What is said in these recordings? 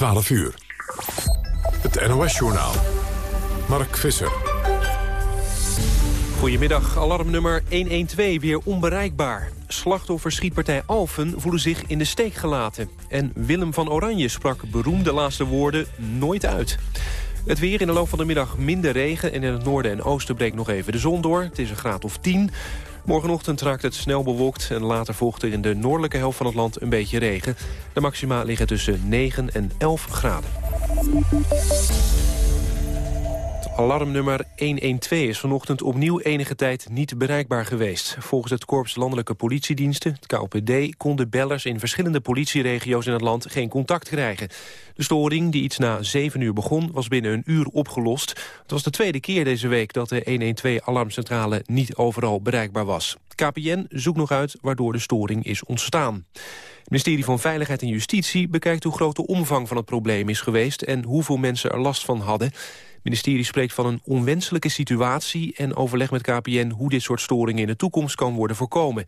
12 uur. Het NOS-journaal. Mark Visser. Goedemiddag, alarmnummer 112 weer onbereikbaar. Slachtoffer schietpartij Alphen voelen zich in de steek gelaten. En Willem van Oranje sprak beroemde laatste woorden nooit uit. Het weer in de loop van de middag minder regen... en in het noorden en oosten breekt nog even de zon door. Het is een graad of 10. Morgenochtend raakt het snel bewolkt... en later volgt er in de noordelijke helft van het land een beetje regen. De maxima liggen tussen 9 en 11 graden. Alarmnummer 112 is vanochtend opnieuw enige tijd niet bereikbaar geweest. Volgens het Korps Landelijke Politiediensten, het KOPD... konden bellers in verschillende politieregio's in het land geen contact krijgen. De storing, die iets na 7 uur begon, was binnen een uur opgelost. Het was de tweede keer deze week dat de 112-alarmcentrale niet overal bereikbaar was. KPN zoekt nog uit waardoor de storing is ontstaan. Het ministerie van Veiligheid en Justitie bekijkt hoe groot de omvang van het probleem is geweest... en hoeveel mensen er last van hadden. Ministerie spreekt van een onwenselijke situatie... en overleg met KPN hoe dit soort storingen in de toekomst kan worden voorkomen.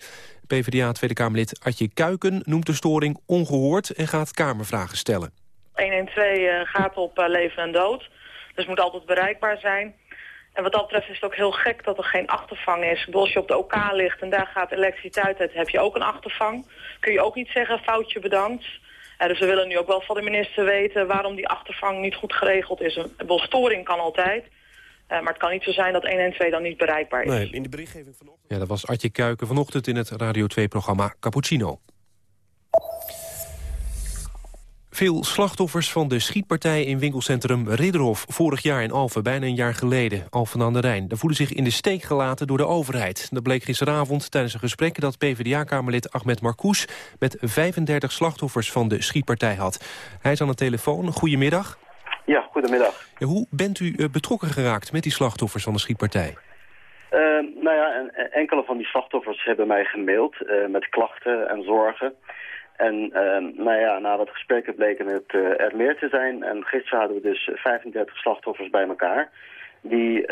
PvdA Tweede Kamerlid Adje Kuiken noemt de storing ongehoord... en gaat Kamervragen stellen. 112 eh, gaat op eh, leven en dood, dus moet altijd bereikbaar zijn. En wat dat betreft is het ook heel gek dat er geen achtervang is. Als je op de OK ligt en daar gaat elektriciteit uit, heb je ook een achtervang. Kun je ook niet zeggen, foutje bedankt dus we willen nu ook wel van de minister weten waarom die achtervang niet goed geregeld is. Een storing kan altijd. Uh, maar het kan niet zo zijn dat 112 dan niet bereikbaar is. Nee, in de berichtgeving vanochtend... Ja, dat was Artje Kuiken vanochtend in het Radio 2-programma Cappuccino. Veel slachtoffers van de schietpartij in winkelcentrum Ridderhof... vorig jaar in Alphen, bijna een jaar geleden, Alphen aan de Rijn... daar voelen zich in de steek gelaten door de overheid. Dat bleek gisteravond tijdens een gesprek dat PvdA-kamerlid Ahmed Marcouch... met 35 slachtoffers van de schietpartij had. Hij is aan de telefoon. Goedemiddag. Ja, goedemiddag. hoe bent u eh, betrokken geraakt met die slachtoffers van de schietpartij? Uh, nou ja, enkele van die slachtoffers hebben mij gemaild uh, met klachten en zorgen... En uh, nou ja, na wat gesprekken bleken het uh, er meer te zijn. En gisteren hadden we dus 35 slachtoffers bij elkaar. Die uh,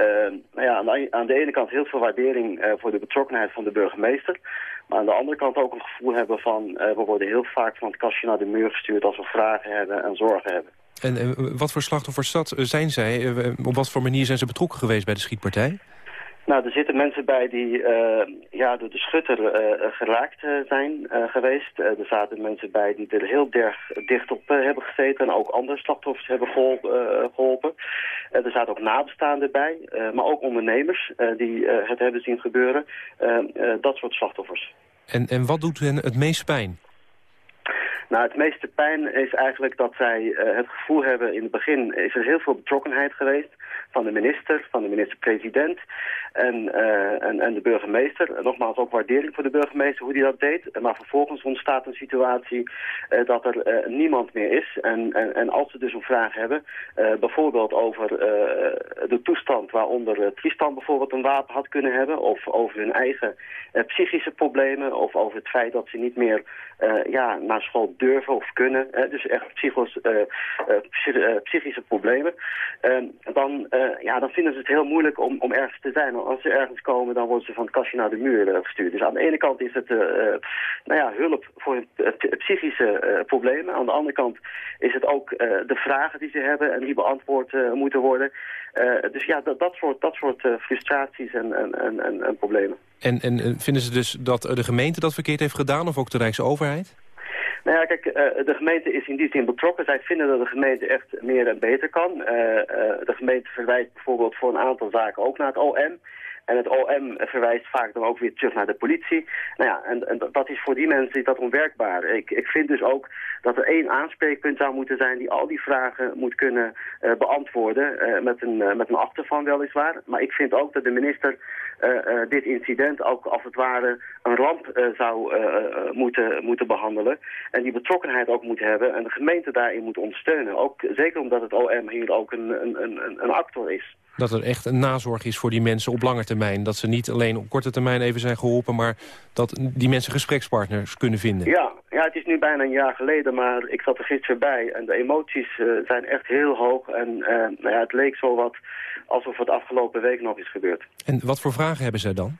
nou ja, aan, de, aan de ene kant heel veel waardering uh, voor de betrokkenheid van de burgemeester. Maar aan de andere kant ook een gevoel hebben van... we worden heel vaak van het kastje naar de muur gestuurd als we vragen hebben en zorgen hebben. En wat voor slachtoffers zijn zij? op wat voor manier zijn ze betrokken geweest bij de schietpartij? Nou, er zitten mensen bij die uh, ja, door de schutter uh, geraakt uh, zijn geweest. er zaten mensen bij die er heel erg dicht op hebben gezeten... en ook andere slachtoffers hebben geholpen. er zaten ook nabestaanden bij, maar ook ondernemers die het hebben zien gebeuren. dat soort slachtoffers. En, en wat doet hen het meest pijn? Nou, het meeste pijn is eigenlijk dat zij uh, het gevoel hebben... in het begin is er heel veel betrokkenheid geweest van de minister, van de minister-president en, uh, en, en, de burgemeester. Nogmaals ook waardering voor de burgemeester hoe die dat deed. Maar vervolgens ontstaat een situatie uh, dat er niemand meer is. En, en, en, als ze dus een vraag hebben, bijvoorbeeld over de toestand waaronder Tristan bijvoorbeeld een wapen had kunnen hebben... of over hun eigen psychische problemen of over het feit dat ze niet meer ja, naar school durven of kunnen. Dus echt psychos, psychische problemen. Dan, ja, dan vinden ze het heel moeilijk om, om ergens te zijn. Als ze ergens komen, dan worden ze van het kastje naar de muur gestuurd. Dus aan de ene kant is het nou ja, hulp voor psychische problemen. Aan de andere kant is het ook de vragen die ze hebben en die beantwoord moeten worden. dus ja, dat, dat soort, dat soort frustraties en, en, en, en problemen. En, en vinden ze dus dat de gemeente dat verkeerd heeft gedaan of ook de Rijksoverheid? Nou ja, kijk, uh, de gemeente is in die zin betrokken. Zij vinden dat de gemeente echt meer en beter kan. Uh, uh, de gemeente verwijst bijvoorbeeld voor een aantal zaken ook naar het OM. En het OM verwijst vaak dan ook weer terug naar de politie. Nou ja, en, en dat is voor die mensen is dat onwerkbaar. Ik, ik vind dus ook dat er één aanspreekpunt zou moeten zijn die al die vragen moet kunnen uh, beantwoorden. Uh, met, een, uh, met een achtervan weliswaar. Maar ik vind ook dat de minister dit incident ook als het ware een ramp zou moeten, moeten behandelen. En die betrokkenheid ook moet hebben en de gemeente daarin moet ondersteunen. Ook, zeker omdat het OM hier ook een, een, een, een actor is. Dat er echt een nazorg is voor die mensen op lange termijn. Dat ze niet alleen op korte termijn even zijn geholpen... maar dat die mensen gesprekspartners kunnen vinden. Ja, ja het is nu bijna een jaar geleden, maar ik zat er gisteren bij. En de emoties uh, zijn echt heel hoog. En uh, nou ja, het leek zo wat alsof het afgelopen week nog is gebeurd. En wat voor vragen hebben zij dan?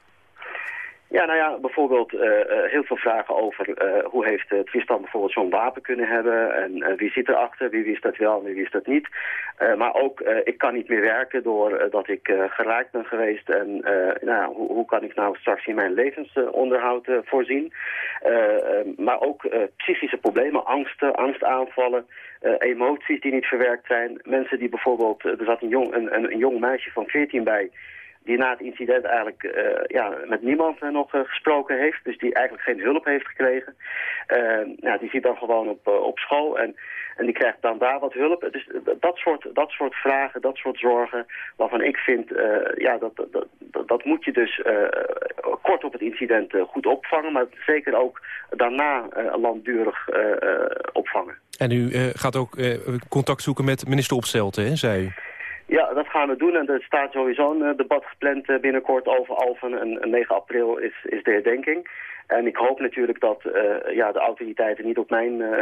Ja, nou ja, bijvoorbeeld uh, heel veel vragen over uh, hoe heeft het Tristan bijvoorbeeld zo'n wapen kunnen hebben en wie zit erachter, wie wist dat wel en wie wist dat niet. maar ook, ik kan niet meer werken doordat ik geraakt ben geweest en nou, hoe, hoe, kan ik nou straks in mijn levensonderhoud voorzien. maar ook psychische problemen, angsten, angstaanvallen, emoties die niet verwerkt zijn. Mensen die bijvoorbeeld, er zat een jong, een, een jong meisje van 14 bij die na het incident eigenlijk uh, ja, met niemand nog uh, gesproken heeft. Dus die eigenlijk geen hulp heeft gekregen. Uh, ja, die zit dan gewoon op, op school en, en die krijgt dan daar wat hulp. Dus dat soort, dat soort vragen, dat soort zorgen waarvan ik vind... ja, dat, dat, dat, dat, moet je dus kort op het incident goed opvangen. Maar zeker ook daarna langdurig opvangen. En u gaat ook contact zoeken met minister Opstelten, zei u? Ja, dat gaan we doen. En er staat sowieso een eh, debat gepland eh, binnenkort over Alphen. En 9 april is, is de herdenking. En ik hoop natuurlijk dat uh, ja, de autoriteiten niet op mijn uh,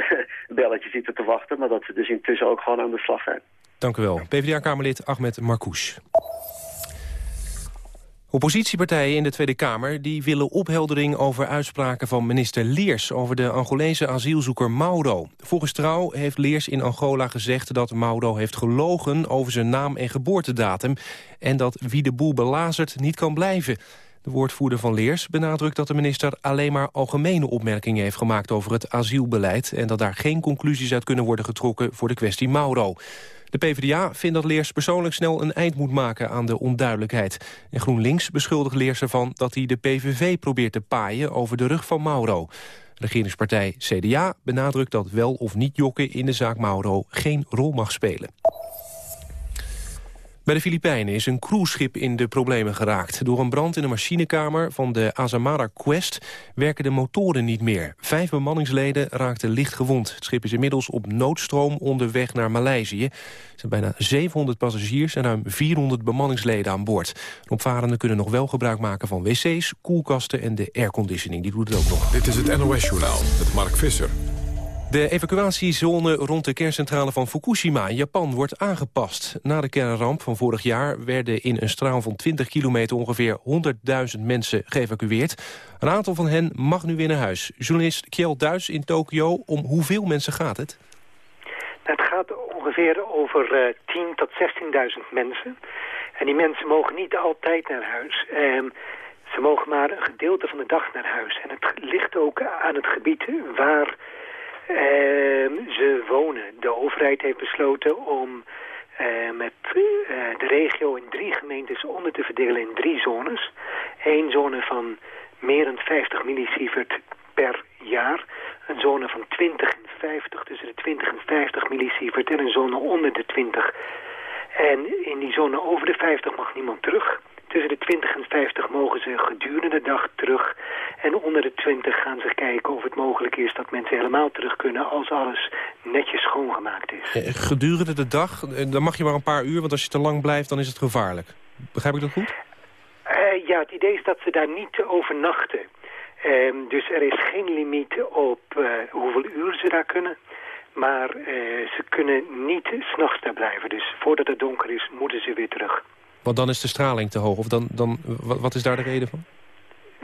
belletje zitten te wachten... maar dat ze dus intussen ook gewoon aan de slag zijn. Dank u wel. PvdA-Kamerlid Ahmed Marcouch. Oppositiepartijen in de Tweede Kamer die willen opheldering over uitspraken van minister Leers over de Angolese asielzoeker Mauro. Volgens Trouw heeft Leers in Angola gezegd dat Mauro heeft gelogen over zijn naam en geboortedatum en dat wie de boel belazert niet kan blijven. De woordvoerder van Leers benadrukt dat de minister alleen maar algemene opmerkingen heeft gemaakt over het asielbeleid en dat daar geen conclusies uit kunnen worden getrokken voor de kwestie Mauro. De PvdA vindt dat Leers persoonlijk snel een eind moet maken aan de onduidelijkheid. En GroenLinks beschuldigt Leers ervan dat hij de PVV probeert te paaien over de rug van Mauro. Regeringspartij CDA benadrukt dat wel of niet jokken in de zaak Mauro geen rol mag spelen. Bij de Filipijnen is een cruiseschip in de problemen geraakt. Door een brand in de machinekamer van de Azamara Quest werken de motoren niet meer. Vijf bemanningsleden raakten licht gewond. Het schip is inmiddels op noodstroom onderweg naar Maleisië. Er zijn bijna 700 passagiers en ruim 400 bemanningsleden aan boord. De opvarenden kunnen nog wel gebruik maken van wc's, koelkasten en de airconditioning. Die doet het ook nog. Dit is het NOS Journaal met Mark Visser. De evacuatiezone rond de kerncentrale van Fukushima in Japan wordt aangepast. Na de kernramp van vorig jaar werden in een straal van 20 kilometer ongeveer 100.000 mensen geëvacueerd. Een aantal van hen mag nu weer naar huis. Journalist Kjell Duits in Tokio, om hoeveel mensen gaat het? Het gaat ongeveer over uh, eh, 10 tot 16.000 mensen. En die mensen mogen niet altijd naar huis. Uh, ze mogen maar een gedeelte van de dag naar huis. En het ligt ook aan het gebied waar Ehm, ze wonen. De overheid heeft besloten om uh, met uh, de regio in drie gemeentes onder te verdelen in drie zones. Eén zone van meer dan 50 millisievert per jaar. Een zone van 20 en 50, tussen de 20 en 50 millisievert en een zone onder de 20. En in die zone over de 50 mag niemand terug. Tussen de 20 en 50 mogen ze gedurende de dag terug. En onder de 20 gaan ze kijken of het mogelijk is dat mensen helemaal terug kunnen als alles netjes schoongemaakt is. Eh, gedurende de dag, eh, dan mag je maar een paar uur, want als je te lang blijft dan is het gevaarlijk. Begrijp ik dat goed? Uh, ja, het idee is dat ze daar niet overnachten. Uh, dus er is geen limiet op uh, hoeveel uur ze daar kunnen. Maar ze kunnen niet s'nachts daar blijven. Dus voordat het donker is, moeten ze weer terug. Want dan is de straling te hoog. Of dan, dan, wat is daar de reden van?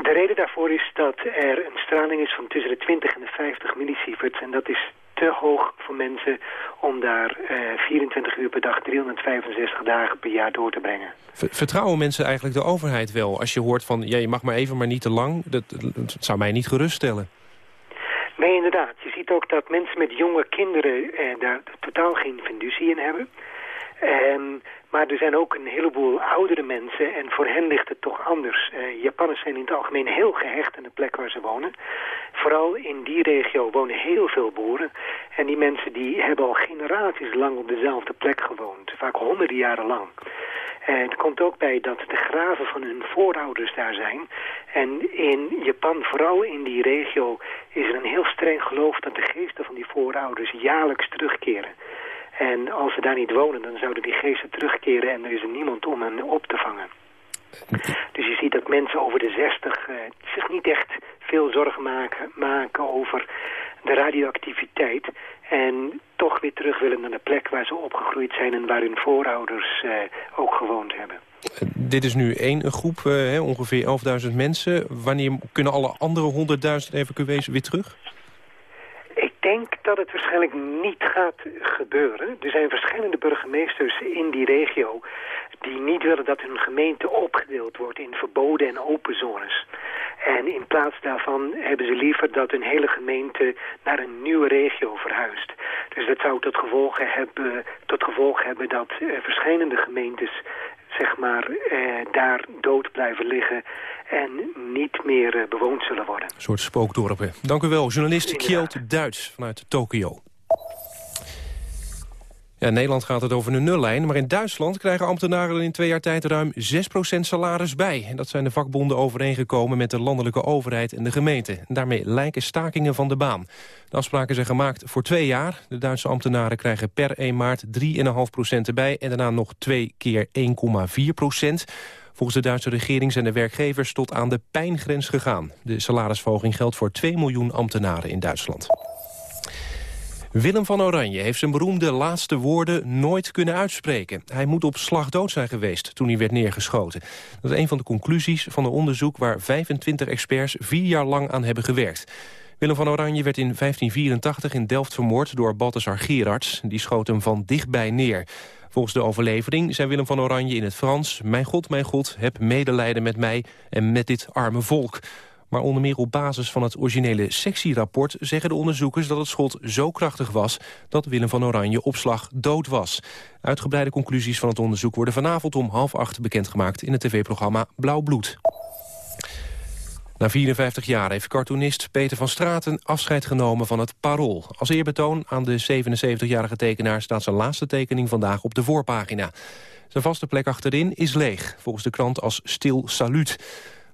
De reden daarvoor is dat er een straling is van tussen de 20 en de 50 millisieverts. En dat is te hoog voor mensen om daar uh, eh, 24 uur per dag, 365 dagen per jaar door te brengen. Vertrouwen mensen eigenlijk de overheid wel? Als je hoort van, ja, je mag maar even, maar niet te lang. Dat, dat zou mij niet geruststellen. Nee, inderdaad. Je ziet ook dat mensen met jonge kinderen eh, daar totaal geen fiducie in hebben. Um, maar er zijn ook een heleboel oudere mensen en voor hen ligt het toch anders. Uh, Japanners zijn in het algemeen heel gehecht aan de plek waar ze wonen. Vooral in die regio wonen heel veel boeren. En die mensen die hebben al generaties lang op dezelfde plek gewoond. Vaak honderden jaren lang. En er komt ook bij dat de graven van hun voorouders daar zijn. En in Japan, vooral in die regio, is er een heel streng geloof dat de geesten van die voorouders jaarlijks terugkeren. En als ze daar niet wonen, dan zouden die geesten terugkeren en er is er niemand om hen op te vangen. Dus je ziet dat mensen over de 60 uh, zich niet echt veel zorgen maken, maken over de radioactiviteit. En toch weer terug willen naar de plek waar ze opgegroeid zijn... en waar hun voorouders ook gewoond hebben. dit is nu één groep, ongeveer 11.000 mensen. Wanneer kunnen alle andere 100.000 evacuees weer terug? Dat het waarschijnlijk niet gaat gebeuren. Er zijn verschillende burgemeesters in die regio die niet willen dat hun gemeente opgedeeld wordt in verboden en open zones. En in plaats daarvan hebben ze liever dat hun hele gemeente naar een nieuwe regio verhuist. Dus dat zou tot gevolg hebben, tot gevolg hebben dat uh, verschillende gemeentes zeg maar, eh, daar dood blijven liggen en niet meer eh, bewoond zullen worden. Een soort spookdorpen. Dank u wel, journalist Kjeld Duits vanuit Tokio. In Nederland gaat het over een nullijn, maar in Duitsland krijgen ambtenaren in twee jaar tijd ruim 6% salaris bij. En dat zijn de vakbonden overeengekomen met de landelijke overheid en de gemeente. En daarmee lijken stakingen van de baan. De afspraken zijn gemaakt voor twee jaar. De Duitse ambtenaren krijgen per 1 maart 3,5% erbij en daarna nog twee keer 1,4%. Volgens de Duitse regering zijn de werkgevers tot aan de pijngrens gegaan. De salarisverhoging geldt voor 2 miljoen ambtenaren in Duitsland. Willem van Oranje heeft zijn beroemde laatste woorden nooit kunnen uitspreken. Hij moet op slag dood zijn geweest toen hij werd neergeschoten. Dat is een van de conclusies van een onderzoek waar 25 experts vier jaar lang aan hebben gewerkt. Willem van Oranje werd in 1584 in Delft vermoord door Balthasar Gerards. Die schoot hem van dichtbij neer. Volgens de overlevering zei Willem van Oranje in het Frans... Mijn God, mijn God, heb medelijden met mij en met dit arme volk. Maar onder meer op basis van het originele sectierapport... zeggen de onderzoekers dat het schot zo krachtig was... dat Willem van Oranje op slag dood was. Uitgebreide conclusies van het onderzoek worden vanavond om half acht bekendgemaakt... in het tv-programma Blauw Bloed. Na 54 jaar heeft cartoonist Peter van Straten afscheid genomen van het Parool. Als eerbetoon aan de 77-jarige tekenaar staat zijn laatste tekening vandaag op de voorpagina. Zijn vaste plek achterin is leeg, volgens de krant als stil saluut.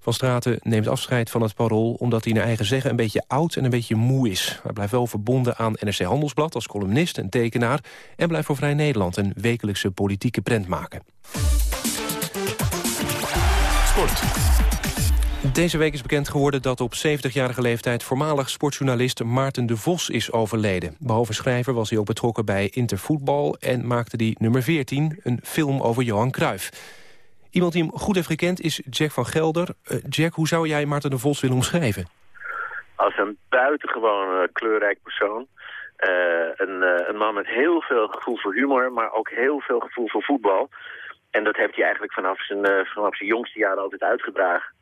Van Straten neemt afscheid van het parool omdat hij naar eigen zeggen een beetje oud en een beetje moe is. Hij blijft wel verbonden aan NRC Handelsblad als columnist en tekenaar... en blijft voor Vrij Nederland een wekelijkse politieke prent maken. Sport. Deze week is bekend geworden dat op 70-jarige leeftijd... voormalig sportjournalist Maarten de Vos is overleden. Behalve schrijver was hij ook betrokken bij Intervoetbal... en maakte die nummer 14, een film over Johan Cruijff. Iemand die hem goed heeft gekend is Jack van Gelder. Uh, Jack, hoe zou jij Maarten de Vos willen omschrijven? Als een buitengewoon uh, kleurrijk persoon. Uh, een, een, man met heel veel gevoel voor humor, maar ook heel veel gevoel voor voetbal. En dat heeft hij eigenlijk vanaf zijn, vanaf zijn jongste jaren altijd uitgedragen.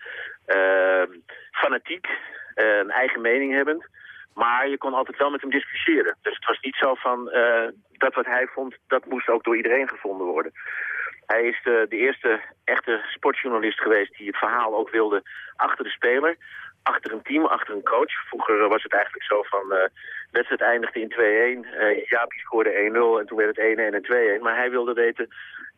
fanatiek, een eigen mening hebbend. Maar je kon altijd wel met hem discussiëren. Dus het was niet zo van dat wat hij vond, dat moest ook door iedereen gevonden worden. Hij is de, de, eerste echte sportjournalist geweest die het verhaal ook wilde achter de speler. Achter een team, achter een coach. Vroeger was het eigenlijk zo van, uh, wedstrijd eindigde in 2-1. Uh, Jaapie scoorde 1-0 en toen werd het 1-1 en 2-1. Maar hij wilde weten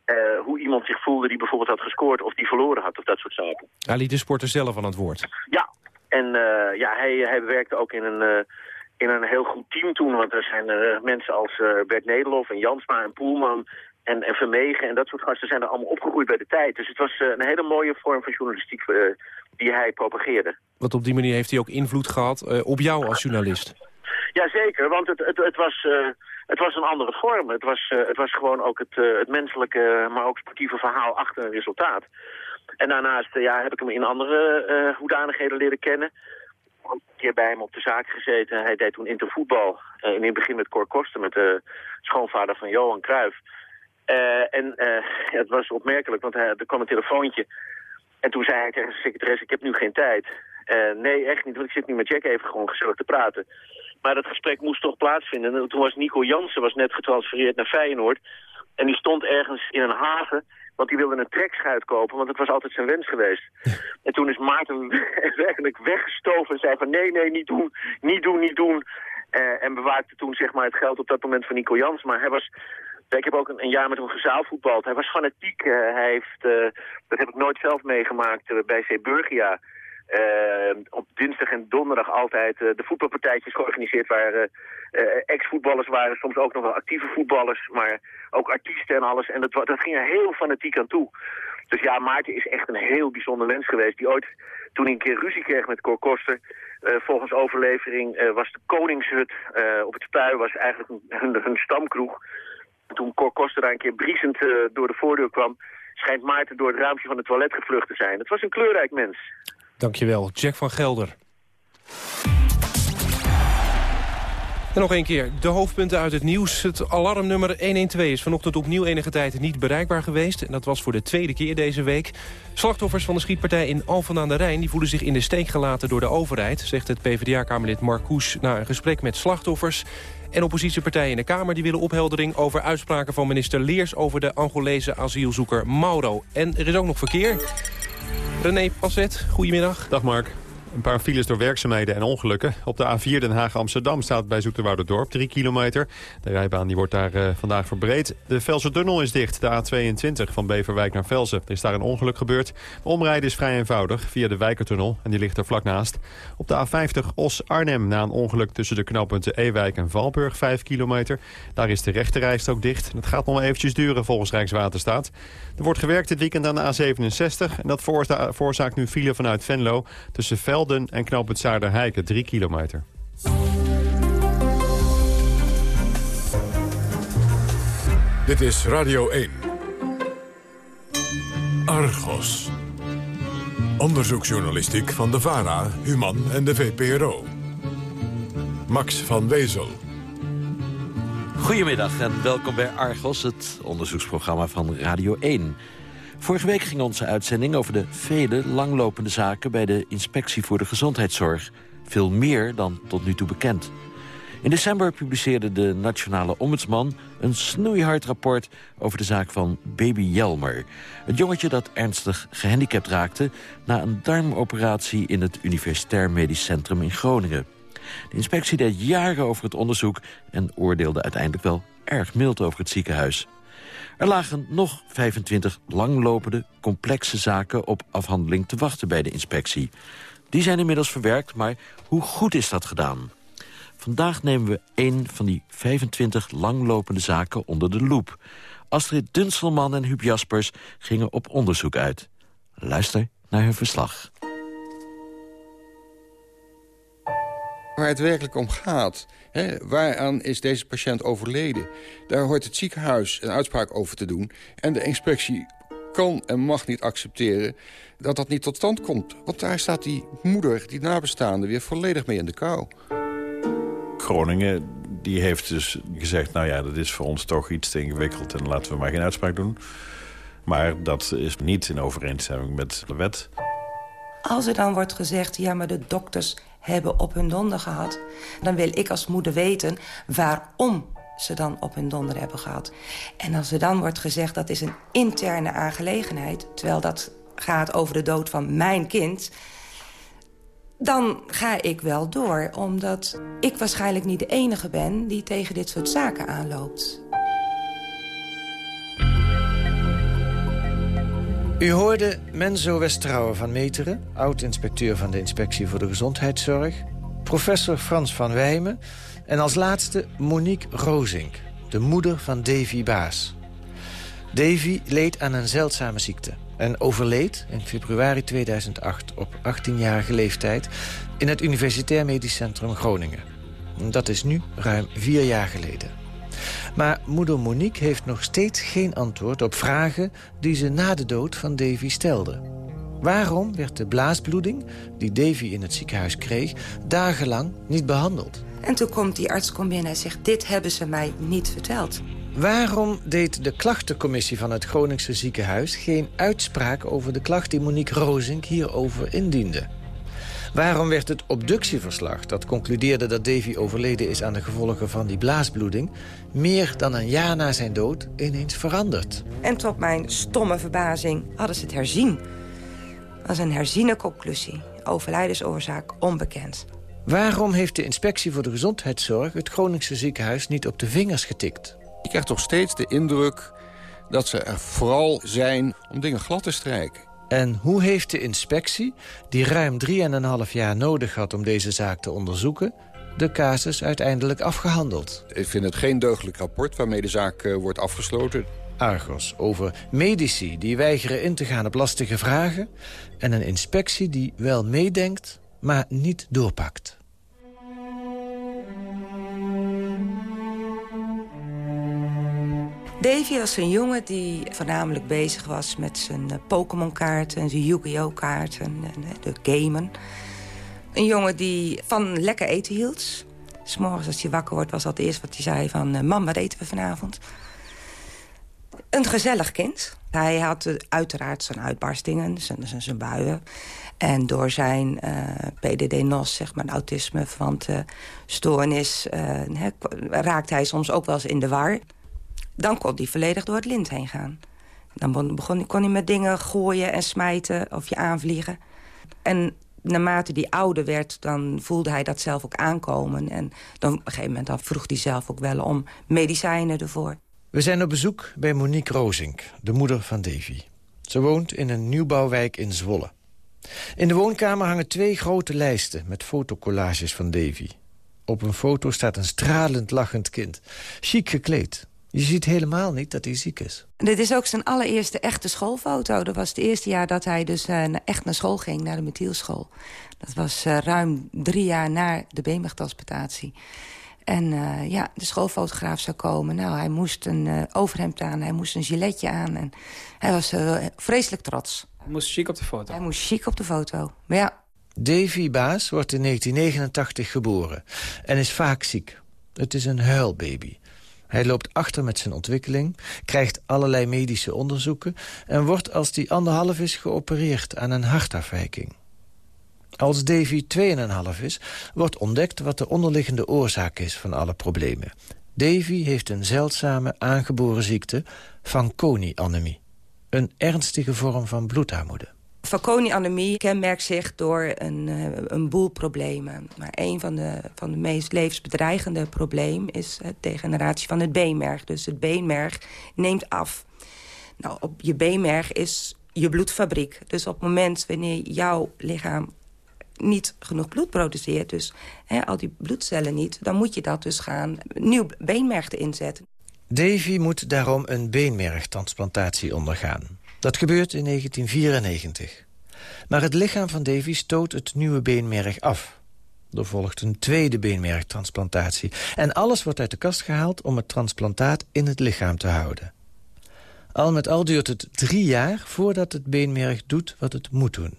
uh, hoe iemand zich voelde die bijvoorbeeld had gescoord of die verloren had of dat soort zaken. Hij liet de sporter zelf aan het woord. Ja, en uh, ja, hij, hij werkte ook in een, in een heel goed team toen. Want er zijn mensen als Bert Nederlof en Jansma en Poelman en, en Vermegen en dat soort gasten zijn er allemaal opgegroeid bij de tijd. Dus het was uh, een hele mooie vorm van journalistiek uh, die hij propageerde. Want op die manier heeft hij ook invloed gehad uh, op jou als journalist. Jazeker, want het, het, het, was, het was een andere vorm. Het was, het was gewoon ook het, het menselijke, maar ook sportieve verhaal achter een resultaat. En daarnaast ja, heb ik hem in andere hoedanigheden leren kennen een keer bij hem op de zaak gezeten. Hij deed toen intervoetbal. In het begin met Cor Koster, met de schoonvader van Johan Cruijff. Uh, en uh, het was opmerkelijk, want hij, er kwam een telefoontje. En toen zei hij tegen zijn secretaresse, ik heb nu geen tijd. Nee, echt niet, want ik zit nu met Jack even gewoon gezellig te praten. Maar dat gesprek moest toch plaatsvinden. En toen was Nico Jansen was net getransfereerd naar Feyenoord. En die stond ergens in een haven, want die wilde een trekschuit kopen, want het was altijd zijn wens geweest. en toen is Maarten werkelijk weggestoven en zei van nee, nee, niet doen, niet doen, niet doen. Uh, en bewaakte toen zeg maar het geld op dat moment van Nico Jansen. Maar hij was ik heb ook een, jaar met hem gezaalvoetbald. Hij was fanatiek. Uh, hij heeft, uh, dat heb ik nooit zelf meegemaakt uh, bij Zeeburgia. op dinsdag en donderdag altijd de voetbalpartijtjes georganiseerd waren. Ex-voetballers waren, soms ook nog wel actieve voetballers, maar ook artiesten en alles. En dat, dat ging er heel fanatiek aan toe. Dus ja, Maarten is echt een heel bijzonder mens geweest. Die ooit, toen hij een keer ruzie kreeg met Cor Koster... Uh, volgens overlevering uh, was de Koningshut uh, op het Spui was eigenlijk hun stamkroeg. Toen Cor daar een keer briesend door de voordeur kwam... schijnt Maarten door het raampje van het toilet gevlucht te zijn. Het was een kleurrijk mens. Dankjewel, Jack van Gelder. En nog een keer, de hoofdpunten uit het nieuws. Het alarmnummer 112 is vanochtend opnieuw enige tijd niet bereikbaar geweest. En dat was voor de tweede keer deze week. Slachtoffers van de schietpartij in Alphen aan de Rijn... die voelen zich in de steek gelaten door de overheid... zegt het PvdA-kamerlid Marcouch na een gesprek met slachtoffers. En oppositiepartijen in de Kamer die willen opheldering... over uitspraken van minister Leers over de Angolese asielzoeker Mauro. En er is ook nog verkeer. René Passet, goedemiddag. Dag Mark. Een paar files door werkzaamheden en ongelukken. Op de A4 Den Haag-Amsterdam staat bij Dorp 3 kilometer. De rijbaan die wordt daar uh, vandaag verbreed. De Velsen-tunnel is dicht, de A22 van Beverwijk naar Velsen. Er is daar een ongeluk gebeurd. Omrijden is vrij eenvoudig via de Wijkertunnel en die ligt er vlak naast. Op de A50 Os-Arnhem na een ongeluk tussen de knooppunten Ewijk en Valburg 5 kilometer. Daar is de rechterrijst dicht. Het gaat nog eventjes duren volgens Rijkswaterstaat. Er wordt gewerkt dit weekend aan de A67 en dat veroorzaakt nu file vanuit Venlo tussen Velsen Velden en knoop het Zaarderheiken, 3 kilometer. Dit is Radio 1. Argos. Onderzoeksjournalistiek van de VARA, Human en de VPRO. Max van Wezel. Goedemiddag en welkom bij Argos, het onderzoeksprogramma van Radio 1. Vorige week ging onze uitzending over de vele langlopende zaken... bij de Inspectie voor de Gezondheidszorg. Veel meer dan tot nu toe bekend. In december publiceerde de Nationale Ombudsman een snoeihard rapport over de zaak van baby Jelmer. Het jongetje dat ernstig gehandicapt raakte na een darmoperatie in het Universitair Medisch Centrum in Groningen. De inspectie deed jaren over het onderzoek en oordeelde uiteindelijk wel erg mild over het ziekenhuis. Er lagen nog 25 langlopende, complexe zaken op afhandeling te wachten bij de inspectie. Die zijn inmiddels verwerkt, maar hoe goed is dat gedaan? Vandaag nemen we een van die 25 langlopende zaken onder de loep. Astrid Dunselman en Huub Jaspers gingen op onderzoek uit. Luister naar hun verslag. Waar het werkelijk om gaat, hè, waaraan is deze patiënt overleden... daar hoort het ziekenhuis een uitspraak over te doen. En de inspectie kan en mag niet accepteren dat dat niet tot stand komt. Want daar staat die moeder, die nabestaande, weer volledig mee in de kou. Groningen die heeft dus gezegd... nou ja, dat is voor ons toch iets te ingewikkeld... en laten we maar geen uitspraak doen. Maar dat is niet in overeenstemming met de wet. Als er dan wordt gezegd, ja, maar de dokters hebben op hun donder gehad... dan wil ik als moeder weten waarom ze dan op hun donder hebben gehad. En als er dan wordt gezegd dat is een interne aangelegenheid... terwijl dat gaat over de dood van mijn kind... dan ga ik wel door, omdat ik waarschijnlijk niet de enige ben... die tegen dit soort zaken aanloopt. U hoorde Menzo Westrouwen van Meteren... oud-inspecteur van de Inspectie voor de Gezondheidszorg... professor Frans van Wijmen... en als laatste Monique Rozink, de moeder van Davy Baas. Davy leed aan een zeldzame ziekte en overleed in februari 2008 op 18-jarige leeftijd... in het Universitair Medisch Centrum Groningen. Dat is nu ruim vier jaar geleden. Maar moeder Monique heeft nog steeds geen antwoord op vragen... die ze na de dood van Davy stelde. Waarom werd de blaasbloeding die Davy in het ziekenhuis kreeg... dagenlang niet behandeld? En toen komt die arts binnen en zegt... dit hebben ze mij niet verteld. Waarom deed de klachtencommissie van het Groningse ziekenhuis... geen uitspraak over de klacht die Monique Rozink hierover indiende? Waarom werd het obductieverslag, dat concludeerde dat Davy overleden is aan de gevolgen van die blaasbloeding, meer dan een jaar na zijn dood ineens veranderd? En tot mijn stomme verbazing hadden ze het herzien. Dat is een herziene conclusie. Overlijdensoorzaak onbekend. Waarom heeft de inspectie voor de gezondheidszorg het Groningse ziekenhuis niet op de vingers getikt? Ik krijg toch steeds de indruk dat ze er vooral zijn om dingen glad te strijken. En hoe heeft de inspectie, die ruim 3,5 jaar nodig had om deze zaak te onderzoeken, de casus uiteindelijk afgehandeld? Ik vind het geen deugdelijk rapport waarmee de zaak uh, wordt afgesloten. Argos over medici die weigeren in te gaan op lastige vragen... en een inspectie die wel meedenkt, maar niet doorpakt. Davy was een jongen die voornamelijk bezig was met zijn eh, Pokémon-kaarten... en zijn Yu-Gi-Oh! kaarten en eh, de gamen. Een jongen die van lekker eten hield. S'morgens als hij wakker wordt was dat het eerst wat hij zei van... Eh, mam, wat eten we vanavond? Een gezellig kind. Hij had uiteraard zijn uitbarstingen, zijn, zijn, zijn buien. En door zijn PDD-NOS, zeg maar, autisme van stoornis... Uh, raakte hij soms ook wel eens in de war dan kon hij volledig door het lint heen gaan. Dan begon, kon hij met dingen gooien en smijten of je aanvliegen. En naarmate hij ouder werd, dan voelde hij dat zelf ook aankomen. En dan, op een gegeven moment dan vroeg hij zelf ook wel om medicijnen ervoor. We zijn op bezoek bij Monique Rozink, de moeder van Davy. Ze woont in een nieuwbouwwijk in Zwolle. In de woonkamer hangen twee grote lijsten met fotocollages van Davy. Op een foto staat een stralend lachend kind, chic gekleed. Je ziet helemaal niet dat hij ziek is. Dit is ook zijn allereerste echte schoolfoto. Dat was het eerste jaar dat hij dus uh, echt naar school ging, naar de methielschool. Dat was uh, ruim drie jaar na de beenmechtaspitatie. En uh, ja, de schoolfotograaf zou komen. Nou, hij moest een overhemd aan, hij moest een giletje aan. En hij was vreselijk trots. Hij moest chic op de foto? Hij moest chic op de foto, maar ja. Davy Baas wordt in 1989 geboren en is vaak ziek. Het is een huilbaby. Hij loopt achter met zijn ontwikkeling, krijgt allerlei medische onderzoeken... en wordt als hij anderhalf is geopereerd aan een hartafwijking. Als Davy 2,5 is, wordt ontdekt wat de onderliggende oorzaak is van alle problemen. Davy heeft een zeldzame aangeboren ziekte, Fanconi-anemie. Een ernstige vorm van bloedarmoede. Fanconi-anemie kenmerkt zich door een, uh, een boel problemen. Maar een van de, van de meest levensbedreigende problemen is de degeneratie van het beenmerg. Dus het beenmerg neemt af. Nou, op je beenmerg is je bloedfabriek. Dus op het moment wanneer jouw lichaam niet genoeg bloed produceert... dus hè, al die bloedcellen niet, dan moet je dat dus gaan nieuw beenmerg inzetten. Davy moet daarom een beenmergtransplantatie ondergaan. Dat gebeurt in 1994. Maar het lichaam van Davy stoot het nieuwe beenmerg af. Er volgt een tweede beenmergtransplantatie. En alles wordt uit de kast gehaald om het transplantaat in het lichaam te houden. Al met al duurt het drie jaar voordat het beenmerg doet wat het moet doen.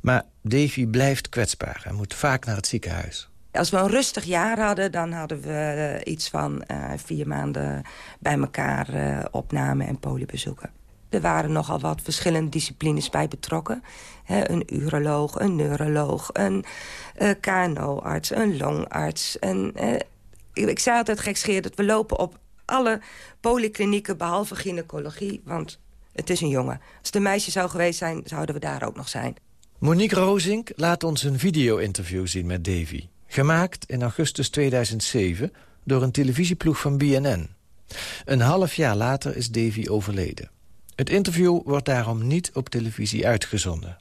Maar Davy blijft kwetsbaar en moet vaak naar het ziekenhuis. Als we een rustig jaar hadden, dan hadden we eh, iets van uh, vier maanden bij elkaar uh, opname en poliebezoeken. Er waren nogal wat verschillende disciplines bij betrokken. een uroloog, een neuroloog, een uh, KNO-arts, een longarts. Een, uh, ik zei altijd gekscherend, dat we lopen op alle polyklinieken behalve gynaecologie. Want het is een jongen. Als een meisje zou geweest zijn, zouden we daar ook nog zijn. Monique Rozink laat ons een video-interview zien met Davy. Gemaakt in augustus 2007 door een televisieploeg van BNN. Een half jaar later is Davy overleden. Het interview wordt daarom niet op televisie uitgezonden.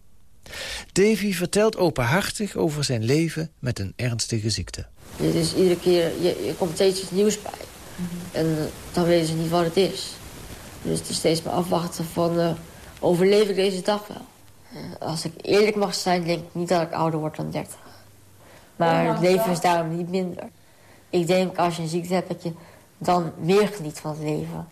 Davy vertelt openhartig over zijn leven met een ernstige ziekte. Dus iedere keer, je, je komt steeds iets nieuws bij. En dan weten ze niet wat het is. Dus het is steeds maar afwachten van, uh, overleef ik deze dag wel? Uh, als ik eerlijk mag zijn, denk ik niet dat ik ouder word dan 30. Maar het leven is daarom niet minder. Ik denk als je een ziekte hebt, dat je dan meer geniet van het leven.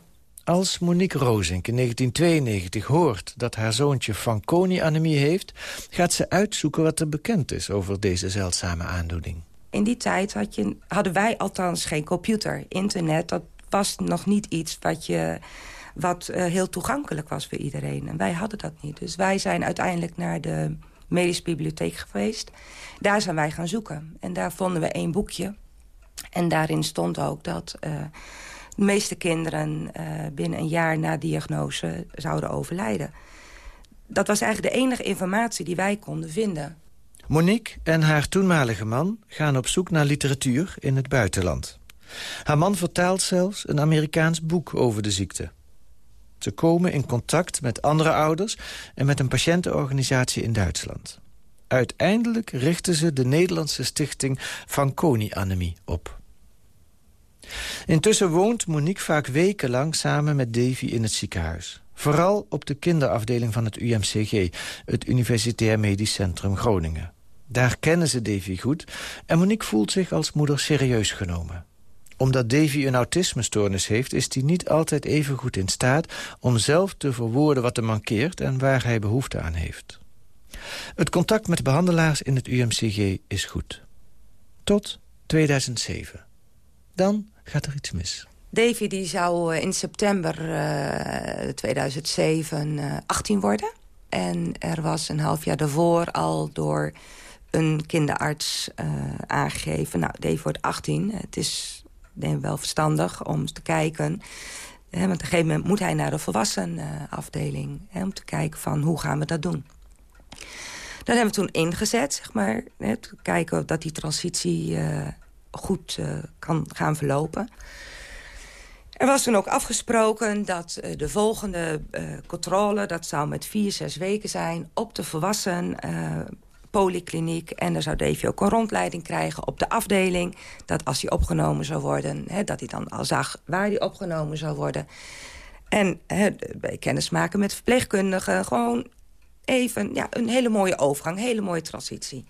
Als Monique Rozink in 1992 hoort dat haar zoontje Fanconi-anemie heeft... gaat ze uitzoeken wat er bekend is over deze zeldzame aandoening. In die tijd had je, hadden wij althans geen computer. Internet, dat was nog niet iets wat, je, wat uh, heel toegankelijk was voor iedereen. En wij hadden dat niet. Dus wij zijn uiteindelijk naar de medische bibliotheek geweest. Daar zijn wij gaan zoeken. En daar vonden we één boekje. En daarin stond ook dat... Uh, de meeste kinderen uh, binnen een jaar na diagnose zouden overlijden. Dat was eigenlijk de enige informatie die wij konden vinden. Monique en haar toenmalige man gaan op zoek naar literatuur in het buitenland. Haar man vertaalt zelfs een Amerikaans boek over de ziekte. Ze komen in contact met andere ouders en met een patiëntenorganisatie in Duitsland. Uiteindelijk richten ze de Nederlandse stichting Fanconi-anemie op. Intussen woont Monique vaak wekenlang samen met Davy in het ziekenhuis. Vooral op de kinderafdeling van het UMCG, het Universitair Medisch Centrum Groningen. Daar kennen ze Davy goed en Monique voelt zich als moeder serieus genomen. Omdat Davy een autismestoornis heeft... is hij niet altijd even goed in staat om zelf te verwoorden wat er mankeert... en waar hij behoefte aan heeft. Het contact met behandelaars in het UMCG is goed. Tot 2007. Dan gaat er iets mis. Davy die zou eh, in september uh, 2007 uh, 18 worden. En er was een half jaar daarvoor al door een kinderarts uh, aangegeven... nou, Davy wordt 18, het is denk wel verstandig om te kijken... Want op een gegeven moment moet hij naar de volwassenenafdeling... Hè, om te kijken van hoe gaan we dat doen. Dat hebben we toen ingezet, zeg maar. Te kijken dat die transitie uh, goed uh, kan gaan verlopen. Er was toen ook afgesproken dat uh, de volgende controle... dat zou met vier, zes weken zijn op de volwassen polykliniek. En dan zou Davy ook een rondleiding krijgen op de afdeling. Dat als hij opgenomen zou worden, hè, dat hij dan al zag waar hij opgenomen zou worden. En hè, kennis maken met verpleegkundigen. Gewoon even ja, een hele mooie overgang, hele mooie transitie.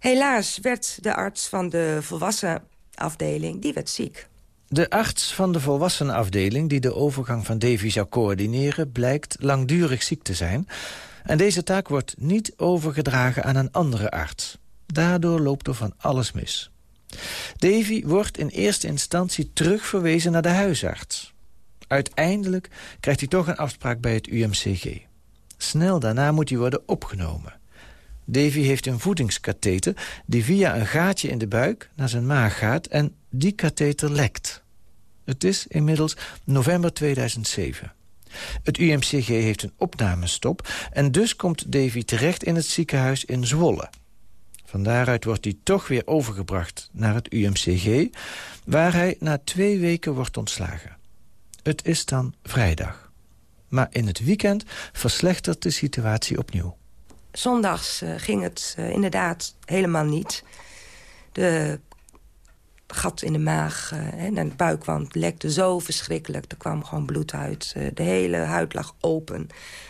Helaas werd de arts van de volwassen afdeling, die werd ziek. De arts van de volwassenenafdeling die de overgang van Davy zou coördineren... blijkt langdurig ziek te zijn. En deze taak wordt niet overgedragen aan een andere arts. Daardoor loopt er van alles mis. Davy wordt in eerste instantie terugverwezen naar de huisarts. Uiteindelijk krijgt hij toch een afspraak bij het UMCG. Snel daarna moet hij worden opgenomen. Davy heeft een voedingskatheter die via een gaatje in de buik naar zijn maag gaat en die katheter lekt. Het is inmiddels november 2007. Het UMCG heeft een opnamestop en dus komt Davy terecht in het ziekenhuis in Zwolle. Van daaruit wordt hij toch weer overgebracht naar het UMCG... waar hij na twee weken wordt ontslagen. Het is dan vrijdag. Maar in het weekend verslechtert de situatie opnieuw. Zondags uh, ging het uh, inderdaad helemaal niet. De gat in de maag en de buikwand lekte zo verschrikkelijk. Er kwam gewoon bloed uit. de hele huid lag open.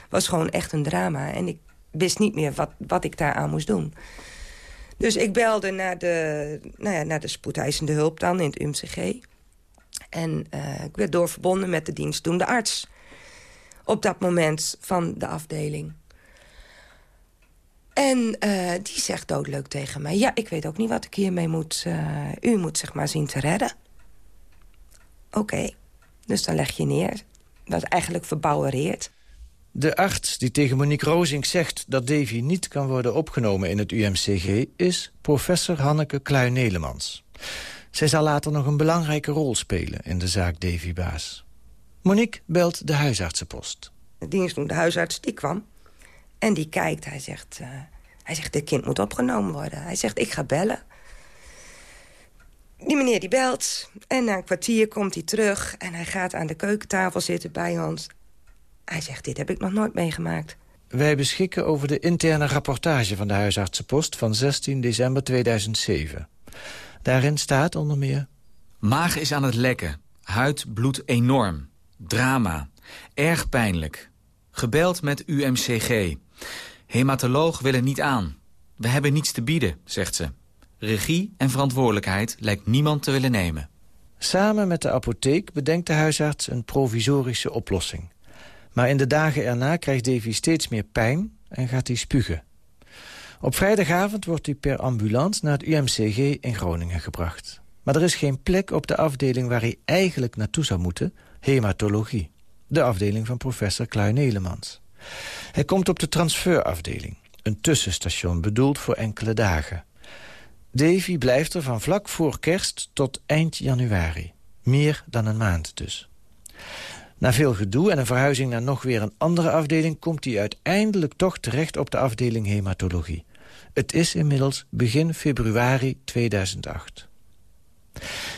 Was gewoon echt een drama. En ik wist niet meer wat, wat ik daaraan moest doen. Dus ik belde naar de, nou ja, naar de spoedeisende hulp dan in het UMCG. En ik werd doorverbonden met de dienstdoende arts op dat moment van de afdeling. En uh, die zegt doodleuk tegen mij... ja, ik weet ook niet wat ik hiermee moet. Uh, u moet zeg maar zien te redden. Oké, okay. dus dan leg je neer. Dat eigenlijk verbouwereert. De arts die tegen Monique Rozing zegt dat Davy niet kan worden opgenomen in het UMCG... is professor Hanneke Kluin-Nelemans. Zij zal later nog een belangrijke rol spelen in de zaak Davy-baas. Monique belt de huisartsenpost. De dienstdoende huisarts die kwam en die kijkt. Hij zegt, uh, hij zegt, dit kind moet opgenomen worden. Hij zegt, ik ga bellen. Die meneer die belt en na een kwartier komt hij terug... en hij gaat aan de keukentafel zitten bij ons. Hij zegt, dit heb ik nog nooit meegemaakt. Wij beschikken over de interne rapportage van de huisartsenpost... van 16 december 2007. Daarin staat onder meer... Maag is aan het lekken. Huid bloedt enorm. Drama. Erg pijnlijk. Gebeld met UMCG. Hematoloog willen niet aan. We hebben niets te bieden, zegt ze. Regie en verantwoordelijkheid lijkt niemand te willen nemen. Samen met de apotheek bedenkt de huisarts een provisorische oplossing. Maar in de dagen erna krijgt Davy steeds meer pijn en gaat hij spugen. Op vrijdagavond wordt hij per ambulance naar het UMCG in Groningen gebracht. Maar er is geen plek op de afdeling waar hij eigenlijk naartoe zou moeten hematologie. De afdeling van professor Kluin-Nelemans. Hij komt op de transferafdeling. Een tussenstation bedoeld voor enkele dagen. Davy blijft er van vlak voor kerst tot eind januari. Meer dan een maand dus. Na veel gedoe en een verhuizing naar nog weer een andere afdeling... komt hij uiteindelijk toch terecht op de afdeling hematologie. Het is inmiddels begin februari 2008.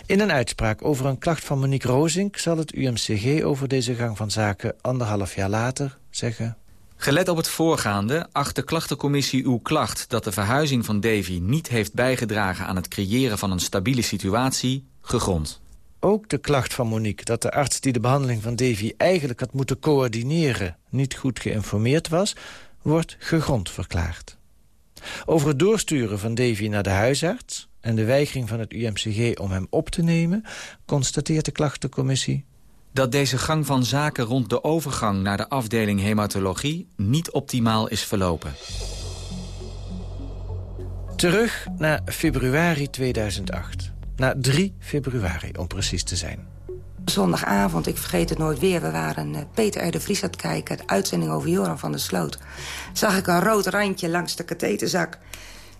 In een uitspraak over een klacht van Monique Rozink... zal het UMCG over deze gang van zaken anderhalf jaar later zeggen... Gelet op het voorgaande acht de klachtencommissie uw klacht... dat de verhuizing van Davy niet heeft bijgedragen aan het creëren van een stabiele situatie gegrond. Ook de klacht van Monique dat de arts die de behandeling van Davy eigenlijk had moeten coördineren... niet goed geïnformeerd was, wordt gegrond verklaard. Over het doorsturen van Davy naar de huisarts... en de weigering van het UMCG om hem op te nemen... constateert de klachtencommissie... Dat deze gang van zaken rond de overgang naar de afdeling hematologie... niet optimaal is verlopen. Terug naar februari 2008. Na 3 februari, om precies te zijn. Zondagavond, ik vergeet het nooit weer. We waren uh, Peter R. de Vries aan het kijken. De uitzending over Joran van der Sloot. Zag ik een rood randje langs de katheterzak.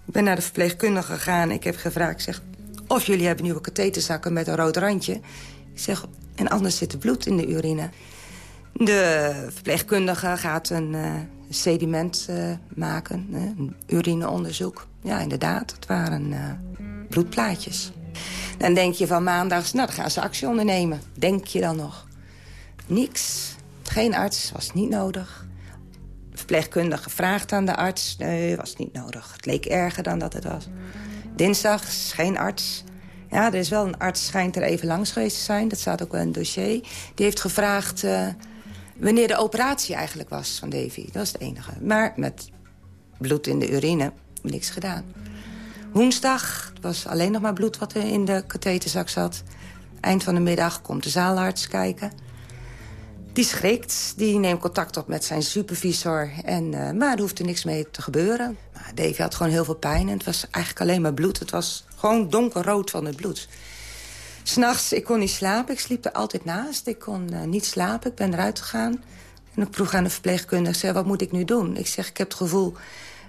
Ik ben naar de verpleegkundige gegaan. Ik heb gevraagd, zeg... of jullie hebben nieuwe katheterzakken met een rood randje. Ik zeg, en anders zit er bloed in de urine. De verpleegkundige gaat een uh, sediment uh, maken, een urineonderzoek. Ja, inderdaad, het waren bloedplaatjes. Dan denk je van maandags, nou, dan gaan ze actie ondernemen. Denk je dan nog. Niks. Geen arts, was niet nodig. Verpleegkundige vraagt aan de arts. Nee, was niet nodig. Het leek erger dan dat het was. Dinsdag, geen arts. Ja, er is wel een arts, schijnt er even langs geweest te zijn. Dat staat ook wel in het dossier. Die heeft gevraagd uh, wanneer de operatie eigenlijk was van Davy. Dat is het enige. Maar met bloed in de urine, niks gedaan. Woensdag was alleen nog maar bloed wat er in de katheterzak zat. Eind van de middag komt de zaalarts kijken. Die schrikt, die neemt contact op met zijn supervisor. En, uh, maar er hoeft er niks mee te gebeuren. Maar Davy had gewoon heel veel pijn en het was eigenlijk alleen maar bloed. Het was gewoon donkerrood van het bloed. S'nachts, ik kon niet slapen. Ik sliep er altijd naast. Ik kon uh, niet slapen. Ik ben eruit gegaan. En ik vroeg aan de verpleegkundige, wat moet ik nu doen? Ik zeg, ik heb het gevoel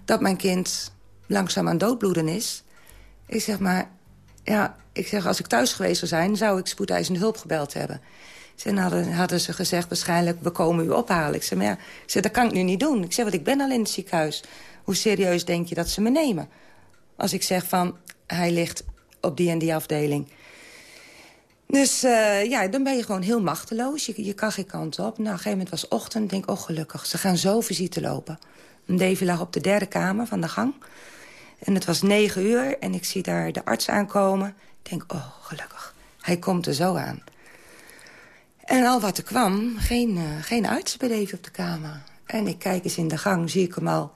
dat mijn kind langzaam aan doodbloeden is. Ik zeg maar, ja, ik zeg, als ik thuis geweest zou zijn... zou ik spoedeisende hulp gebeld hebben. En hadden, hadden ze gezegd, waarschijnlijk, we komen u ophalen. Ik zeg, maar ja, zeg, dat kan ik nu niet doen. Ik zeg, want ik ben al in het ziekenhuis. Hoe serieus denk je dat ze me nemen? Als ik zeg van, hij ligt op die en die afdeling. Dus uh, ja, dan ben je gewoon heel machteloos. Je, je kan geen kant op. Nou, op een gegeven moment was ochtend. denk oh gelukkig, ze gaan zo visite lopen. En Davy lag op de derde kamer van de gang. En het was negen uur en ik zie daar de arts aankomen. Ik denk, oh, gelukkig. Hij komt er zo aan. En al wat er kwam, geen, uh, geen arts bij Davy op de kamer. En ik kijk eens in de gang, zie ik hem al...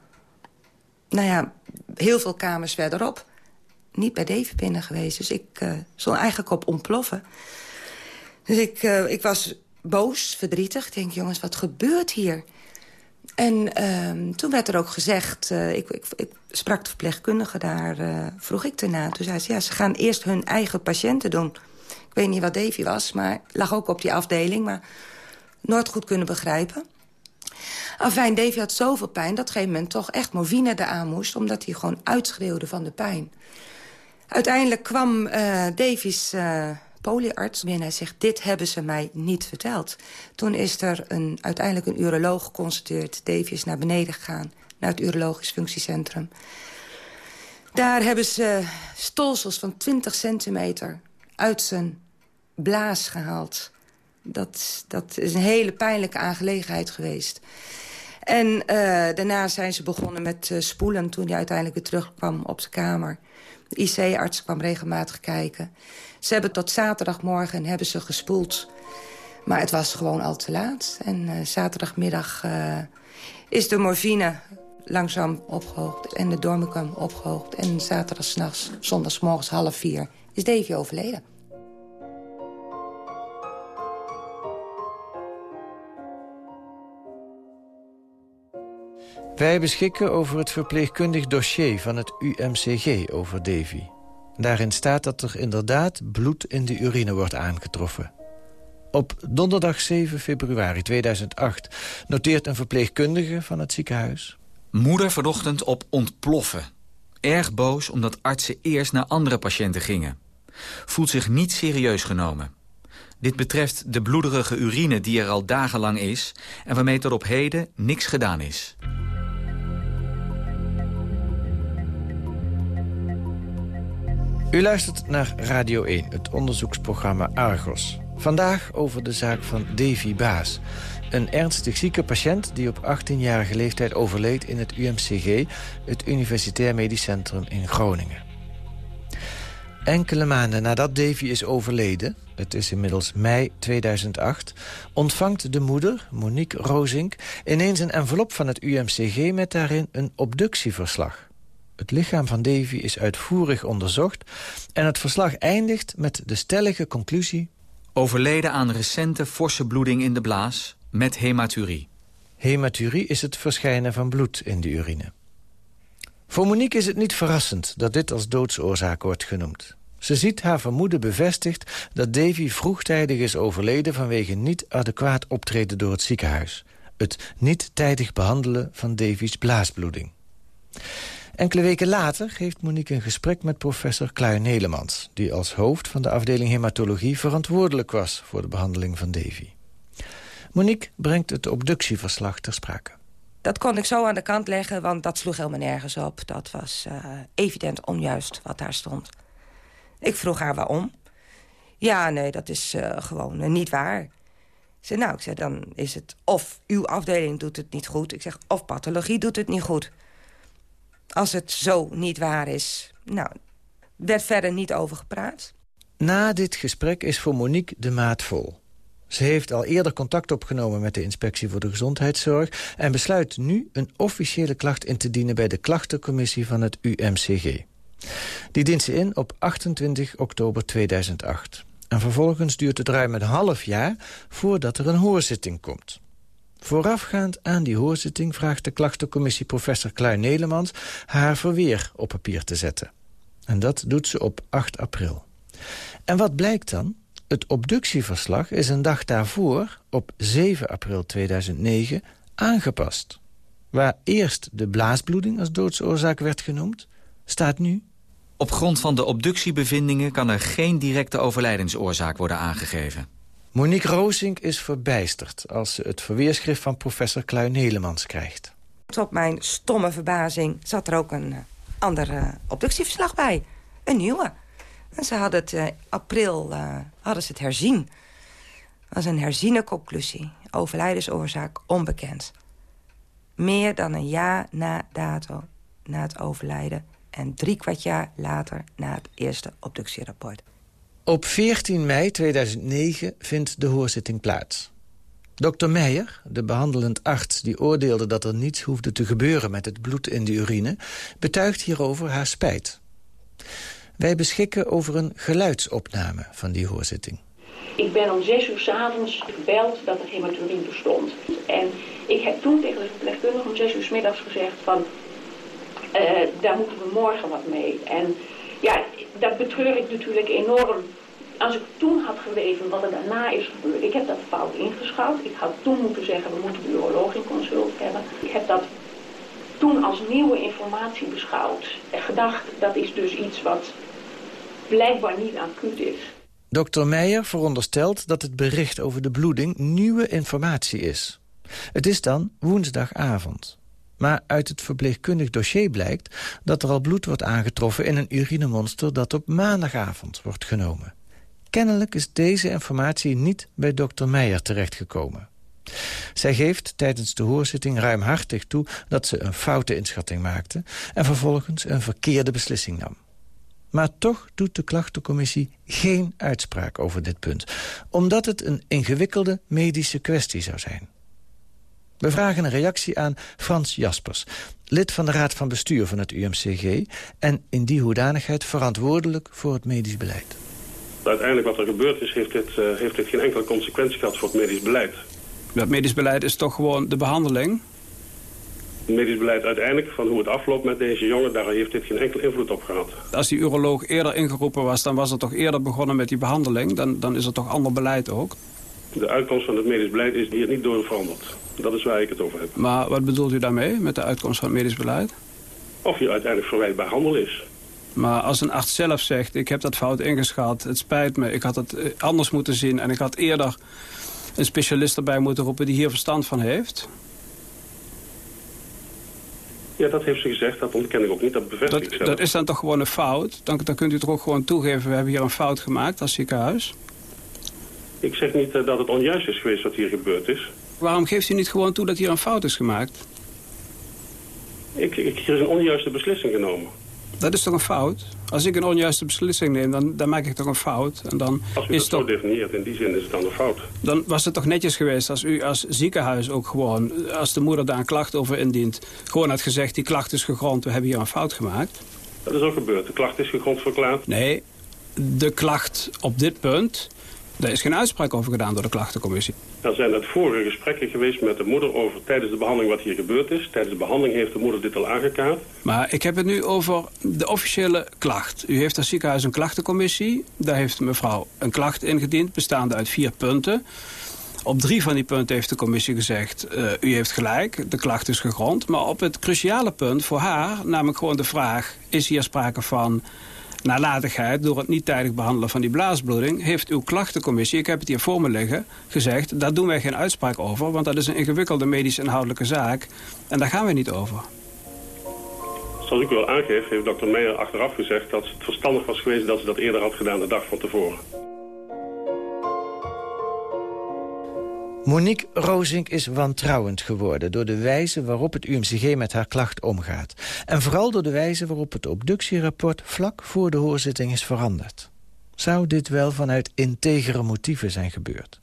nou ja, heel veel kamers verderop. Niet bij Davy binnen geweest. Dus ik uh, stond eigenlijk op ontploffen. Dus ik, uh, ik was boos, verdrietig. Ik denk, jongens, wat gebeurt hier? En uh, toen werd er ook gezegd... Ik, ik, sprak de verpleegkundige daar, vroeg ik erna. Toen zei ze, ja, ze gaan eerst hun eigen patiënten doen. Weet niet wat Davy was, maar lag ook op die afdeling. Maar nooit goed kunnen begrijpen. Afijn, Davy had zoveel pijn dat op een gegeven moment toch echt morfine eraan moest... omdat hij gewoon uitschreeuwde van de pijn. Uiteindelijk kwam uh, Davies poliearts binnen. Hij zegt, dit hebben ze mij niet verteld. Toen is er een, uiteindelijk een uroloog geconstateerd. Davy is naar beneden gegaan, naar het urologisch functiecentrum. Daar hebben ze stolsels van 20 centimeter uit zijn blaas gehaald. Dat, dat is een hele pijnlijke aangelegenheid geweest. En uh, daarna zijn ze begonnen met uh, spoelen toen hij uiteindelijk weer terugkwam op zijn kamer. De IC-arts kwam regelmatig kijken. Ze hebben tot zaterdagmorgen hebben ze gespoeld. Maar het was gewoon al te laat. En uh, zaterdagmiddag is de morfine langzaam opgehoogd en de dormicum opgehoogd. En zaterdag s'nachts, zondagsmorgens half vier, is Davy overleden. Wij beschikken over het verpleegkundig dossier van het UMCG over Davy. Daarin staat dat er inderdaad bloed in de urine wordt aangetroffen. Op donderdag 7 februari 2008 noteert een verpleegkundige van het ziekenhuis... Moeder vanochtend op ontploffen. Erg boos omdat artsen eerst naar andere patiënten gingen. Voelt zich niet serieus genomen. Dit betreft de bloederige urine die er al dagenlang is... en waarmee tot op heden niks gedaan is. U luistert naar Radio 1, het onderzoeksprogramma Argos. Vandaag over de zaak van Davy Baas. Een ernstig zieke patiënt die op 18-jarige leeftijd overleed in het UMCG... het Universitair Medisch Centrum in Groningen. Enkele maanden nadat Davy is overleden, het is inmiddels mei 2008... ontvangt de moeder, Monique Rozink, ineens een envelop van het UMCG... met daarin een obductieverslag. Het lichaam van Davy is uitvoerig onderzocht... en het verslag eindigt met de stellige conclusie... Overleden aan recente forse bloeding in de blaas met hematurie. Hematurie is het verschijnen van bloed in de urine. Voor Monique is het niet verrassend dat dit als doodsoorzaak wordt genoemd. Ze ziet haar vermoeden bevestigd dat Davy vroegtijdig is overleden... vanwege niet adequaat optreden door het ziekenhuis. Het niet tijdig behandelen van Davy's blaasbloeding. Enkele weken later heeft Monique een gesprek met professor Kluin Nelemans... die als hoofd van de afdeling hematologie verantwoordelijk was... voor de behandeling van Davy. Monique brengt het obductieverslag ter sprake. Dat kon ik zo aan de kant leggen, want dat sloeg helemaal nergens op. Dat was uh, evident onjuist wat daar stond. Ik vroeg haar waarom. Ja, nee, dat is uh, gewoon uh, niet waar. Ik zei, nou, ik zei, dan is het of uw afdeling doet het niet goed. Ik zeg, of pathologie doet het niet goed. Als het zo niet waar is, nou, werd verder niet over gepraat. Na dit gesprek is voor Monique de maat vol. Ze heeft al eerder contact opgenomen met de Inspectie voor de Gezondheidszorg... en besluit nu een officiële klacht in te dienen bij de klachtencommissie van het UMCG. Die dient ze in op 28 oktober 2008. En vervolgens duurt het ruim een half jaar voordat er een hoorzitting komt. Voorafgaand aan die hoorzitting vraagt de klachtencommissie professor Kluin Nelemans... haar verweer op papier te zetten. En dat doet ze op 8 april. En wat blijkt dan? Het obductieverslag is een dag daarvoor, op 7 april 2009, aangepast. Waar eerst de blaasbloeding als doodsoorzaak werd genoemd, staat nu... Op grond van de obductiebevindingen kan er geen directe overlijdensoorzaak worden aangegeven. Monique Roosink is verbijsterd als ze het verweerschrift van professor Kluin Helemans krijgt. Tot mijn stomme verbazing zat er ook een uh, ander uh, obductieverslag bij. Een nieuwe. En ze hadden het uh, april hadden ze het herzien. Dat was een herziene conclusie. Overlijdensoorzaak onbekend. Meer dan een jaar na dato, na het overlijden... en drie kwart jaar later na het eerste obductierapport. Op 14 mei 2009 vindt de hoorzitting plaats. Dr. Meijer, de behandelend arts die oordeelde dat er niets hoefde te gebeuren met het bloed in de urine, betuigt hierover haar spijt. Wij beschikken over een geluidsopname van die hoorzitting. Ik ben om zes uur s'avonds gebeld dat er hematurie bestond. En ik heb toen tegen de verpleegkundige om zes uur s middags gezegd van... Uh, daar moeten we morgen wat mee. En ja, dat betreur ik natuurlijk enorm. Als ik toen had geweten wat er daarna is gebeurd, ik heb dat fout ingeschat. Ik had toen moeten zeggen, we moeten in consult hebben. Ik heb dat toen als nieuwe informatie beschouwd. En gedacht, dat is dus iets wat blijkbaar niet acuut is. Dr. Meijer veronderstelt dat het bericht over de bloeding nieuwe informatie is. Het is dan woensdagavond. Maar uit het verpleegkundig dossier blijkt dat er al bloed wordt aangetroffen in een urinemonster dat op maandagavond wordt genomen. Kennelijk is deze informatie niet bij dokter Meijer terechtgekomen. Zij geeft tijdens de hoorzitting ruimhartig toe dat ze een foute inschatting maakte... en vervolgens een verkeerde beslissing nam. Maar toch doet de klachtencommissie geen uitspraak over dit punt... omdat het een ingewikkelde medische kwestie zou zijn. We vragen een reactie aan Frans Jaspers, lid van de Raad van Bestuur van het UMCG... en in die hoedanigheid verantwoordelijk voor het medisch beleid. Uiteindelijk wat er gebeurd is, heeft dit, uh, heeft dit geen enkele consequentie gehad voor het medisch beleid. Dat medisch beleid is toch gewoon de behandeling? Het medisch beleid uiteindelijk, van hoe het afloopt met deze jongen, daar heeft dit geen enkel invloed op gehad. Als die uroloog eerder ingeroepen was, dan was het toch eerder begonnen met die behandeling. Dan, dan is er toch ander beleid ook? De uitkomst van het medisch beleid is hier niet door veranderd. Dat is waar ik het over heb. Maar wat bedoelt u daarmee, met de uitkomst van het medisch beleid? Of je uiteindelijk verwijtbaar handel is. Maar als een arts zelf zegt, ik heb dat fout ingeschat, het spijt me, ik had het eh, anders moeten zien... en ik had eerder een specialist erbij moeten roepen die hier verstand van heeft... Ja, dat heeft ze gezegd. Dat ontken ik ook niet. Dat bevestig ik zelf. dat is dan toch gewoon een fout? Dan, dan kunt u toch ook gewoon toegeven... we hebben hier een fout gemaakt als ziekenhuis? Ik zeg niet eh, dat het onjuist is geweest wat hier gebeurd is. Waarom geeft u niet gewoon toe dat hier een fout is gemaakt? Ik, ik, hier is een onjuiste beslissing genomen. Dat is toch een fout? Als ik een onjuiste beslissing neem, dan, dan maak ik toch een fout. En dan, Als u is dat zo toch, definieert, in die zin is het dan een fout. dan was het toch netjes geweest als u als ziekenhuis ook gewoon... als de moeder daar een klacht over indient... gewoon had gezegd, die klacht is gegrond, we hebben hier een fout gemaakt. Dat is ook gebeurd. De klacht is gegrond verklaard. Nee, de klacht op dit punt... daar is geen uitspraak over gedaan door de klachtencommissie. Er zijn het vorige gesprekken geweest met de moeder over tijdens de behandeling wat hier gebeurd is. Tijdens de behandeling heeft de moeder dit al aangekaart. Maar ik heb het nu over de officiële klacht. U heeft als ziekenhuis een klachtencommissie. Daar heeft mevrouw een klacht ingediend, bestaande uit vier punten. Op drie van die punten heeft de commissie gezegd... eh, u heeft gelijk, de klacht is gegrond. Maar op het cruciale punt voor haar, namelijk gewoon de vraag... is hier sprake van nalatigheid door het niet tijdig behandelen van die blaasbloeding... heeft uw klachtencommissie, ik heb het hier voor me liggen, gezegd... daar doen wij geen uitspraak over, want dat is een ingewikkelde medisch-inhoudelijke zaak... en daar gaan we niet over. Zoals ik al aangeef, heeft dokter Meijer achteraf gezegd dat het verstandig was geweest dat ze dat eerder had gedaan de dag van tevoren. Monique Rozink is wantrouwend geworden door de wijze waarop het UMCG met haar klacht omgaat. En vooral door de wijze waarop het obductierapport vlak voor de hoorzitting is veranderd. Zou dit wel vanuit integere motieven zijn gebeurd?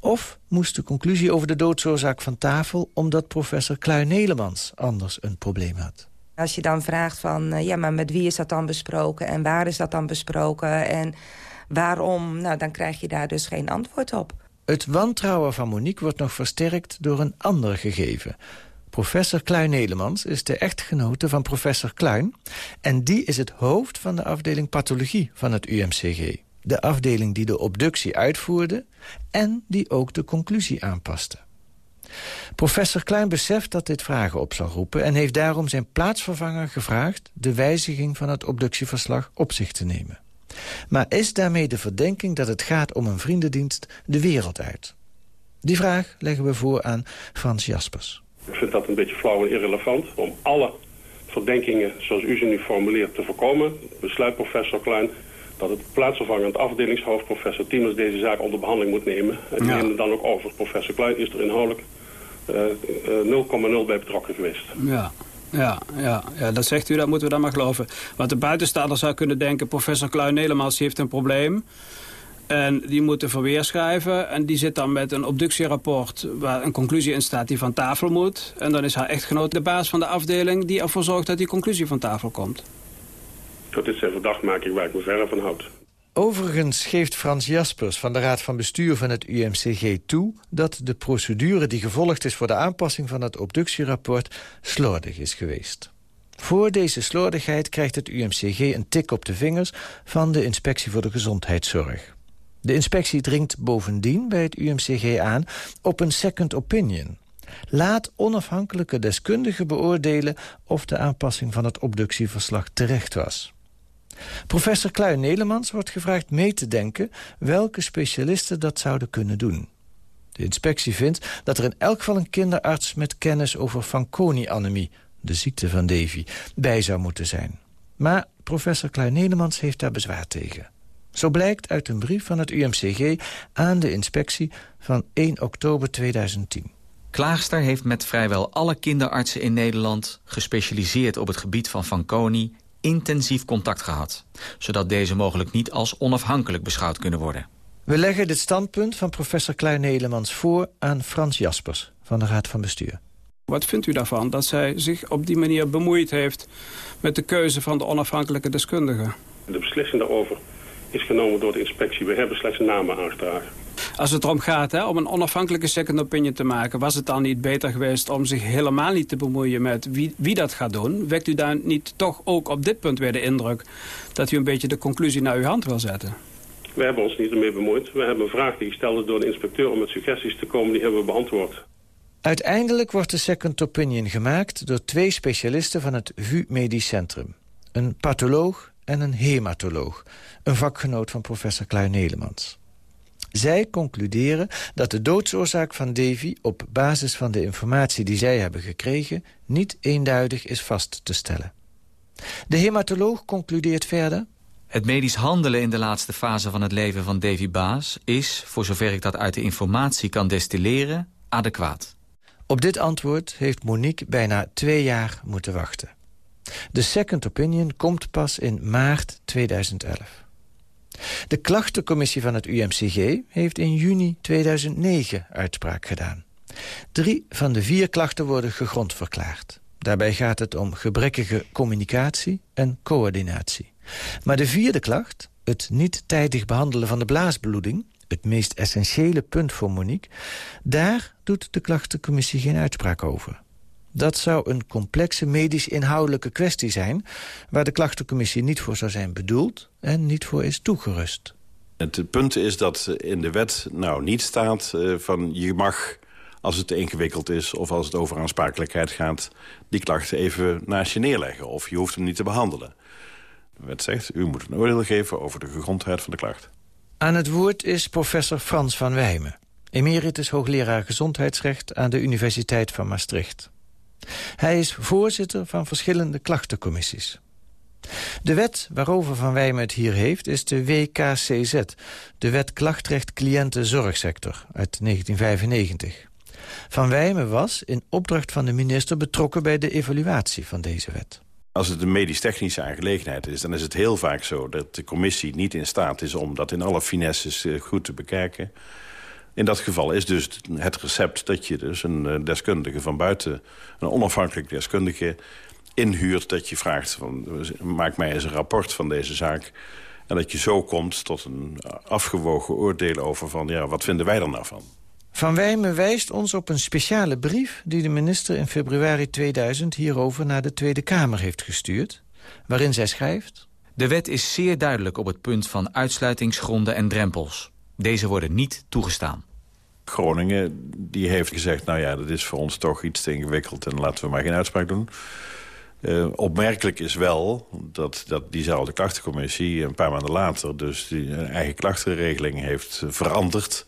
Of moest de conclusie over de doodsoorzaak van tafel... omdat professor Kluin-Nelemans anders een probleem had? Als je dan vraagt van, eh, ja, maar met wie is dat dan besproken... en waar is dat dan besproken en waarom... nou, dan krijg je daar dus geen antwoord op. Het wantrouwen van Monique wordt nog versterkt door een ander gegeven. Professor Kluin-Nelemans is de echtgenote van professor Kluin... en die is het hoofd van de afdeling pathologie van het UMCG. De afdeling die de obductie uitvoerde en die ook de conclusie aanpaste. Professor Klein beseft dat dit vragen op zal roepen... en heeft daarom zijn plaatsvervanger gevraagd... de wijziging van het obductieverslag op zich te nemen. Maar is daarmee de verdenking dat het gaat om een vriendendienst de wereld uit? Die vraag leggen we voor aan Frans Jaspers. Ik vind dat een beetje flauw en irrelevant om alle verdenkingen zoals u ze nu formuleert te voorkomen. Besluit professor Klein dat het plaatsvervangend afdelingshoofd professor Tiemers deze zaak onder behandeling moet nemen. En die Ja. neemt het dan ook over. Professor Klein is er inhoudelijk eh, eh, 0,0 bij betrokken geweest. Ja. Ja, ja, ja, dat zegt u, dat moeten we dan maar geloven. Want de buitenstaander zou kunnen denken... professor Kluin-Nelemans heeft een probleem... En die moet een verweer schrijven. En die zit dan met een obductierapport waar een conclusie in staat die van tafel moet. En dan is haar echtgenoot de baas van de afdeling die ervoor zorgt dat die conclusie van tafel komt. Goed, dit zijn verdachtmakingen waar ik me verre van houd. Overigens geeft Frans Jaspers van de Raad van Bestuur van het UMCG toe... dat de procedure die gevolgd is voor de aanpassing van het obductierapport slordig is geweest. Voor deze slordigheid krijgt het UMCG een tik op de vingers van de Inspectie voor de Gezondheidszorg. De inspectie dringt bovendien bij het UMCG aan op een second opinion. Laat onafhankelijke deskundigen beoordelen of de aanpassing van het obductieverslag terecht was. Professor Kluin-Nelemans wordt gevraagd mee te denken... welke specialisten dat zouden kunnen doen. De inspectie vindt dat er in elk geval een kinderarts... met kennis over Fanconi-anemie, de ziekte van Davy, bij zou moeten zijn. Maar professor Kluin-Nelemans heeft daar bezwaar tegen. Zo blijkt uit een brief van het UMCG aan de inspectie van 1 oktober 2010. Klaagster heeft met vrijwel alle kinderartsen in Nederland... gespecialiseerd op het gebied van Fanconi intensief contact gehad. Zodat deze mogelijk niet als onafhankelijk beschouwd kunnen worden. We leggen dit standpunt van professor Kluin-Nelemans voor aan Frans Jaspers van de Raad van Bestuur. Wat vindt u daarvan dat zij zich op die manier bemoeid heeft... met de keuze van de onafhankelijke deskundige? De beslissing daarover is genomen door de inspectie. We hebben slechts namen aangedragen. Als het erom gaat hè, om een onafhankelijke second opinion te maken... was het dan niet beter geweest om zich helemaal niet te bemoeien met wie, wie dat gaat doen? Wekt u daar niet toch ook op dit punt weer de indruk... dat u een beetje de conclusie naar uw hand wil zetten? We hebben ons niet ermee bemoeid. We hebben een vraag die gesteld is door de inspecteur om met suggesties te komen. Die hebben we beantwoord. Uiteindelijk wordt de second opinion gemaakt door twee specialisten van het VU Medisch Centrum. Een patholoog en een hematoloog. Een vakgenoot van professor Kluin-Nelemans. Zij concluderen dat de doodsoorzaak van Davy... op basis van de informatie die zij hebben gekregen... niet eenduidig is vast te stellen. De hematoloog concludeert verder... Het medisch handelen in de laatste fase van het leven van Davy Baas... is, voor zover ik dat uit de informatie kan destilleren, adequaat. Op dit antwoord heeft Monique bijna twee jaar moeten wachten. De second opinion komt pas in maart 2011. De klachtencommissie van het UMCG heeft in juni 2009 uitspraak gedaan. Drie van de vier klachten worden gegrond verklaard. Daarbij gaat het om gebrekkige communicatie en coördinatie. Maar de vierde klacht, het niet tijdig behandelen van de blaasbloeding... het meest essentiële punt voor Monique... daar doet de klachtencommissie geen uitspraak over. Dat zou een complexe medisch-inhoudelijke kwestie zijn... waar de klachtencommissie niet voor zou zijn bedoeld en niet voor is toegerust. Het punt is dat in de wet nou niet staat uh, van je mag als het te ingewikkeld is of als het over aansprakelijkheid gaat... die klacht even naast je neerleggen of je hoeft hem niet te behandelen. De wet zegt, u moet een oordeel geven over de gegrondheid van de klacht. Aan het woord is professor Frans van Wijmen... emeritus hoogleraar gezondheidsrecht aan de Universiteit van Maastricht. Hij is voorzitter van verschillende klachtencommissies. De wet waarover Van Wijmen het hier heeft is de WKCZ... de Wet Klachtrecht Cliëntenzorgsector uit 1995. Van Wijmen was in opdracht van de minister betrokken... bij de evaluatie van deze wet. Als het een medisch-technische aangelegenheid is... dan is het heel vaak zo dat de commissie niet in staat is... om dat in alle finesses eh, goed te bekijken. In dat geval is dus het recept dat je dus een eh, deskundige van buiten... een onafhankelijk deskundige inhuurt... dat je vraagt, van, maak mij eens een rapport van deze zaak... en dat je zo komt tot een afgewogen oordeel over van... ja, wat vinden wij er nou van? Van Wijmen wijst ons op een speciale brief... die de minister in februari 2000 hierover naar de Tweede Kamer heeft gestuurd... waarin zij schrijft... De wet is zeer duidelijk op het punt van uitsluitingsgronden en drempels. Deze worden niet toegestaan. Groningen die heeft gezegd, nou ja, dat is voor ons toch iets te ingewikkeld... en laten we maar geen uitspraak doen. Uh, opmerkelijk is wel dat, dat diezelfde klachtencommissie... een paar maanden later dus die een eigen klachtenregeling heeft veranderd...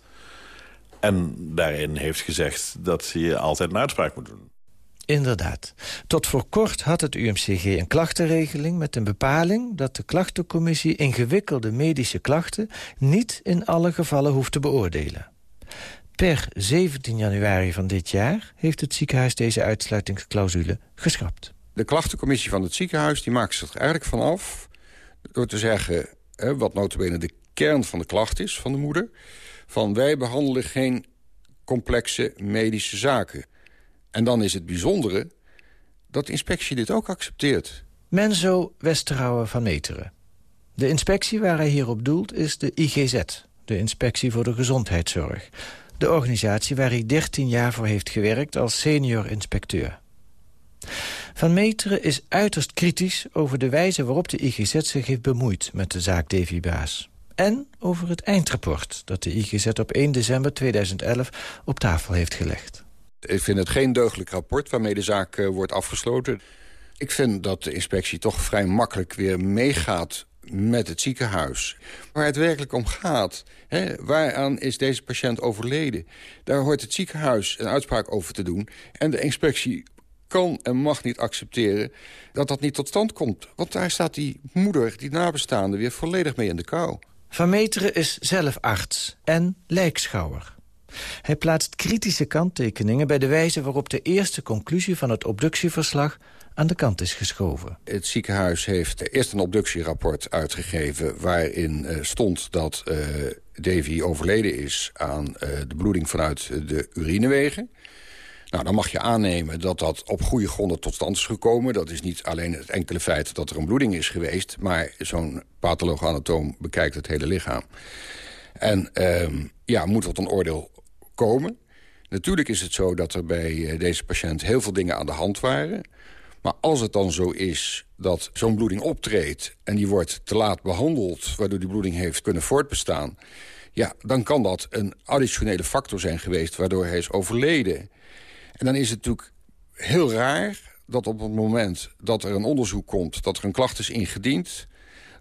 en daarin heeft gezegd dat je altijd een uitspraak moet doen. Inderdaad. Tot voor kort had het UMCG een klachtenregeling met een bepaling dat de klachtencommissie ingewikkelde medische klachten niet in alle gevallen hoeft te beoordelen. Per 17 januari van dit jaar heeft het ziekenhuis deze uitsluitingsclausule geschrapt. De klachtencommissie van het ziekenhuis die maakt zich er eigenlijk van af... door te zeggen, hè, wat notabene de kern van de klacht is van de moeder... van wij behandelen geen complexe medische zaken. En dan is het bijzondere dat de inspectie dit ook accepteert. Menzo Westerhouwer van Meteren. De inspectie waar hij hierop doelt is de IGZ, de Inspectie voor de Gezondheidszorg. De organisatie waar hij 13 jaar voor heeft gewerkt als senior inspecteur. Van Meteren is uiterst kritisch over de wijze waarop de IGZ zich heeft bemoeid met de zaak Davy Baas. En over het eindrapport dat de IGZ op 1 december 2011 op tafel heeft gelegd. Ik vind het geen deugdelijk rapport waarmee de zaak uh, wordt afgesloten. Ik vind dat de inspectie toch vrij makkelijk weer meegaat met het ziekenhuis. Waar het werkelijk om gaat, hè, waaraan is deze patiënt overleden... daar hoort het ziekenhuis een uitspraak over te doen. En de inspectie kan en mag niet accepteren dat dat niet tot stand komt. Want daar staat die moeder, die nabestaande, weer volledig mee in de kou. Van Meteren is zelf arts en lijkschouwer. Hij plaatst kritische kanttekeningen bij de wijze waarop de eerste conclusie van het obductieverslag aan de kant is geschoven. Het ziekenhuis heeft eerst een obductierapport uitgegeven... waarin uh, stond dat uh, Davy overleden is aan uh, de bloeding vanuit de urinewegen. Nou, dan mag je aannemen dat dat op goede gronden tot stand is gekomen. Dat is niet alleen het enkele feit dat er een bloeding is geweest... maar zo'n patholoog-anatoom bekijkt het hele lichaam. En ehm, ja, moet tot een oordeel komen. Natuurlijk is het zo dat er bij deze patiënt heel veel dingen aan de hand waren... Maar als het dan zo is dat zo'n bloeding optreedt... en die wordt te laat behandeld, waardoor die bloeding heeft kunnen voortbestaan... ja, dan kan dat een additionele factor zijn geweest... waardoor hij is overleden. En dan is het natuurlijk heel raar dat op het moment dat er een onderzoek komt... dat er een klacht is ingediend,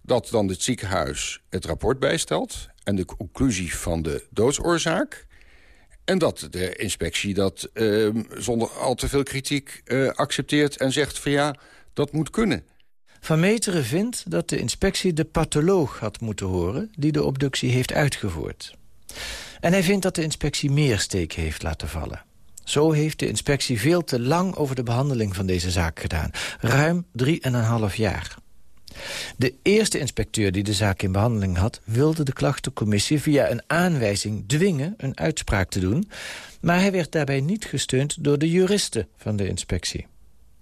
dat dan het ziekenhuis het rapport bijstelt... en de conclusie van de doodsoorzaak... En dat de inspectie dat uh, zonder al te veel kritiek uh, accepteert en zegt van ja, dat moet kunnen. Van Meteren vindt dat de inspectie de patholoog had moeten horen... die de obductie heeft uitgevoerd. En hij vindt dat de inspectie meer steken heeft laten vallen. Zo heeft de inspectie veel te lang over de behandeling van deze zaak gedaan. Ruim drieënhalf jaar. De eerste inspecteur die de zaak in behandeling had... wilde de klachtencommissie via een aanwijzing dwingen een uitspraak te doen... maar hij werd daarbij niet gesteund door de juristen van de inspectie.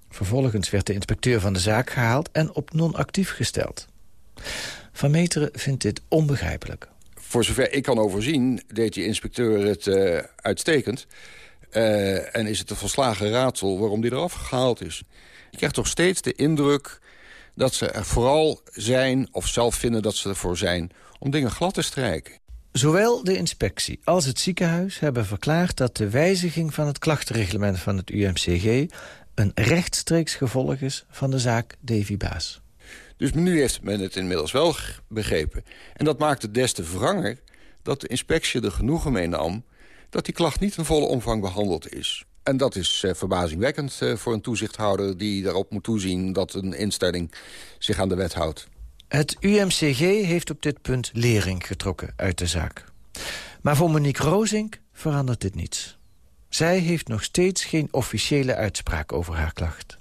Vervolgens werd de inspecteur van de zaak gehaald en op non-actief gesteld. Van Meteren vindt dit onbegrijpelijk. Voor zover ik kan overzien, deed die inspecteur het uh, uitstekend... Uh, en is het een volslagen raadsel waarom die eraf gehaald is. Ik krijg toch steeds de indruk dat ze er vooral zijn... of zelf vinden dat ze ervoor zijn om dingen glad te strijken. Zowel de inspectie als het ziekenhuis hebben verklaard... dat de wijziging van het klachtenreglement van het UMCG... een rechtstreeks gevolg is van de zaak Davy Baas. Dus nu heeft men het inmiddels wel begrepen. En dat maakt het des te wranger dat de inspectie er genoegen mee nam... dat die klacht niet in volle omvang behandeld is. En dat is uh, verbazingwekkend uh, voor een toezichthouder... die daarop moet toezien dat een instelling zich aan de wet houdt. Het UMCG heeft op dit punt lering getrokken uit de zaak. Maar voor Monique Rozink verandert dit niets. Zij heeft nog steeds geen officiële uitspraak over haar klacht.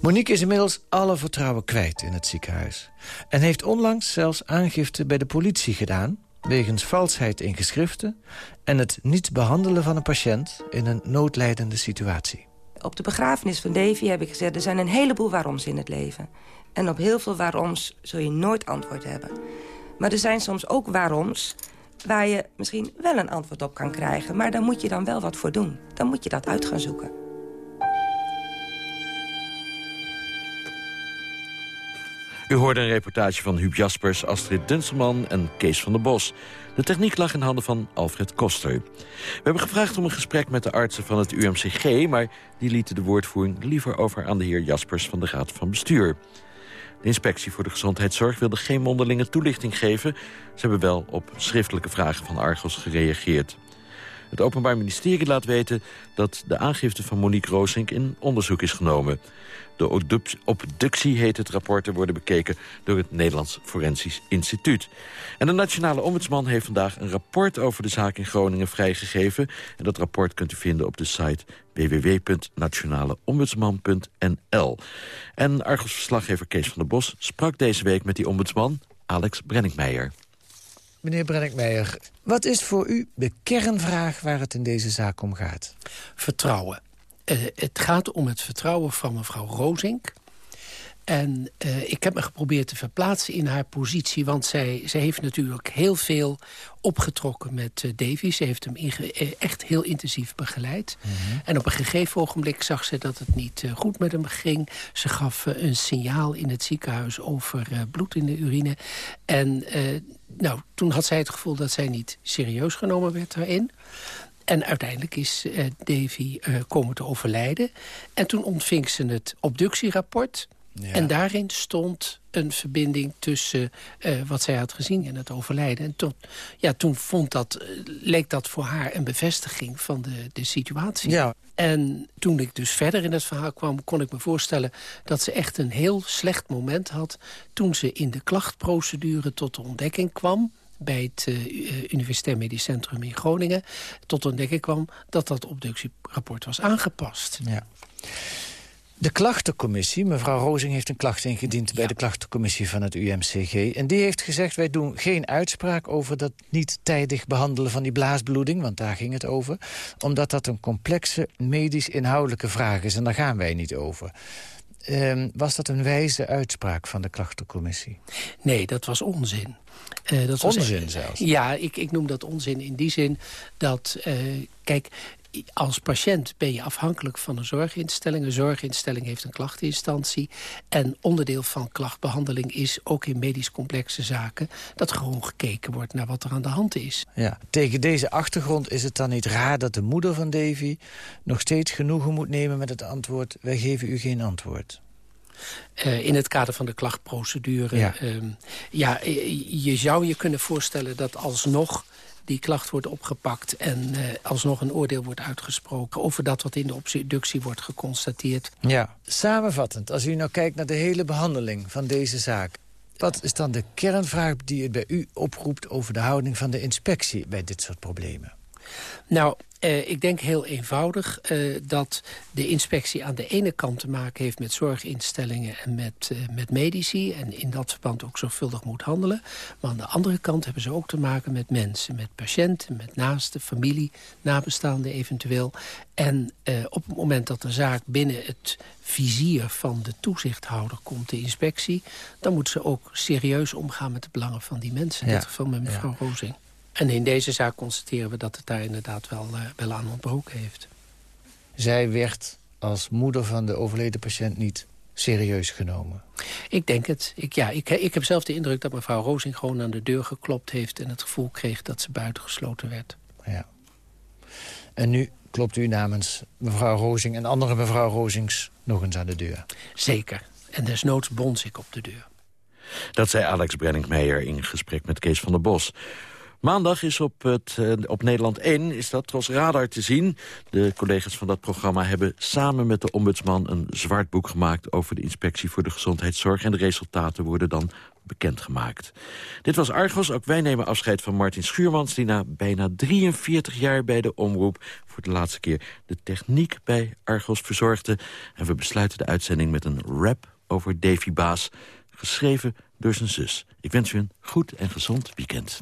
Monique is inmiddels alle vertrouwen kwijt in het ziekenhuis. En heeft onlangs zelfs aangifte bij de politie gedaan wegens valsheid in geschriften... en het niet behandelen van een patiënt in een noodlijdende situatie. Op de begrafenis van Davy heb ik gezegd... er zijn een heleboel waaroms in het leven. En op heel veel waaroms zul je nooit antwoord hebben. Maar er zijn soms ook waaroms waar je misschien wel een antwoord op kan krijgen. Maar daar moet je dan wel wat voor doen. Dan moet je dat uit gaan zoeken. U hoorde een reportage van Huub Jaspers, Astrid Dunselman en Kees van der Bos. De techniek lag in handen van Alfred Koster. We hebben gevraagd om een gesprek met de artsen van het UMCG... maar die lieten de woordvoering liever over aan de heer Jaspers van de Raad van Bestuur. De inspectie voor de gezondheidszorg wilde geen mondelinge toelichting geven. Ze hebben wel op schriftelijke vragen van Argos gereageerd. Het Openbaar Ministerie laat weten dat de aangifte van Monique Roosink in onderzoek is genomen. De obductie heet het rapport te worden bekeken door het Nederlands Forensisch Instituut. En de Nationale Ombudsman heeft vandaag een rapport over de zaak in Groningen vrijgegeven. En dat rapport kunt u vinden op de site www.nationaleombudsman.nl. En Argos-verslaggever Kees van der Bos sprak deze week met die ombudsman, Alex Brenninkmeijer. Meneer Brenninkmeijer, wat is voor u de kernvraag waar het in deze zaak om gaat? Vertrouwen. Uh, het gaat om het vertrouwen van mevrouw Rozink. En uh, ik heb me geprobeerd te verplaatsen in haar positie... want zij, zij heeft natuurlijk heel veel opgetrokken met uh, Davy. Ze heeft hem echt heel intensief begeleid. Mm -hmm. En op een gegeven ogenblik zag ze dat het niet uh, goed met hem ging. Ze gaf een signaal in het ziekenhuis over bloed in de urine. En nou, toen had zij het gevoel dat zij niet serieus genomen werd daarin. En uiteindelijk is uh, Davy uh, komen te overlijden. En toen ontving ze het obductierapport. Ja. En daarin stond een verbinding tussen uh, wat zij had gezien en het overlijden. En toen, ja, toen vond dat, leek dat voor haar een bevestiging van de, de situatie. Ja. En toen ik dus verder in het verhaal kwam... kon ik me voorstellen dat ze echt een heel slecht moment had... toen ze in de klachtprocedure tot de ontdekking kwam bij het uh, Universitair Medisch Centrum in Groningen... tot de ontdekking kwam dat dat obductierapport was aangepast. Ja. De klachtencommissie, mevrouw Rozing heeft een klacht ingediend... bij de klachtencommissie van het UMCG. En die heeft gezegd, wij doen geen uitspraak over dat niet tijdig behandelen van die blaasbloeding... want daar ging het over, omdat dat een complexe medisch-inhoudelijke vraag is... en daar gaan wij niet over. Um, was dat een wijze uitspraak van de klachtencommissie? Nee, dat was onzin. Uh, dat onzin was, zelfs? Ja, ik, ik noem dat onzin in die zin dat... Uh, kijk, als patiënt ben je afhankelijk van een zorginstelling. Een zorginstelling heeft een klachteninstantie. En onderdeel van klachtbehandeling is ook in medisch complexe zaken... dat gewoon gekeken wordt naar wat er aan de hand is. Ja. Tegen deze achtergrond is het dan niet raar dat de moeder van Davy... nog steeds genoegen moet nemen met het antwoord... wij geven u geen antwoord. Uh, in het kader van de klachtprocedure. Ja. Um, ja, je zou je kunnen voorstellen dat alsnog die klacht wordt opgepakt... en uh, alsnog een oordeel wordt uitgesproken... over dat wat in de obductie wordt geconstateerd. Ja, samenvattend, als u nou kijkt naar de hele behandeling van deze zaak... wat is dan de kernvraag die het bij u oproept... over de houding van de inspectie bij dit soort problemen? Nou, uh, ik denk heel eenvoudig uh, dat de inspectie aan de ene kant te maken heeft met zorginstellingen en met, uh, met medici. En in dat verband ook zorgvuldig moet handelen. Maar aan de andere kant hebben ze ook te maken met mensen. Met patiënten, met naasten, familie, nabestaanden eventueel. En op het moment dat de zaak binnen het vizier van de toezichthouder komt, de inspectie... dan moet ze ook serieus omgaan met de belangen van die mensen. In Ja. dit geval met mevrouw Ja. Rozing. En in deze zaak constateren we dat het daar inderdaad wel, uh, wel aan ontbroken heeft. Zij werd als moeder van de overleden patiënt niet serieus genomen. Ik denk het. Ik, ja, ik, ik heb zelf de indruk dat mevrouw Rozing gewoon aan de deur geklopt heeft... en het gevoel kreeg dat ze buitengesloten werd. Ja. En nu klopt u namens mevrouw Rozing en andere mevrouw Rozings nog eens aan de deur. Zeker. En desnoods bons ik op de deur. Dat zei Alex Brenninkmeijer in gesprek met Kees van der Bos. Maandag is op, het, uh, op Nederland 1 is dat Tros Radar te zien. De collega's van dat programma hebben samen met de ombudsman... een zwart boek gemaakt over de inspectie voor de gezondheidszorg... en de resultaten worden dan bekendgemaakt. Dit was Argos. Ook wij nemen afscheid van Martin Schuurmans... die na bijna 43 jaar bij de omroep... voor de laatste keer de techniek bij Argos verzorgde. En we besluiten de uitzending met een rap over Davy Baas... geschreven door zijn zus. Ik wens u een goed en gezond weekend.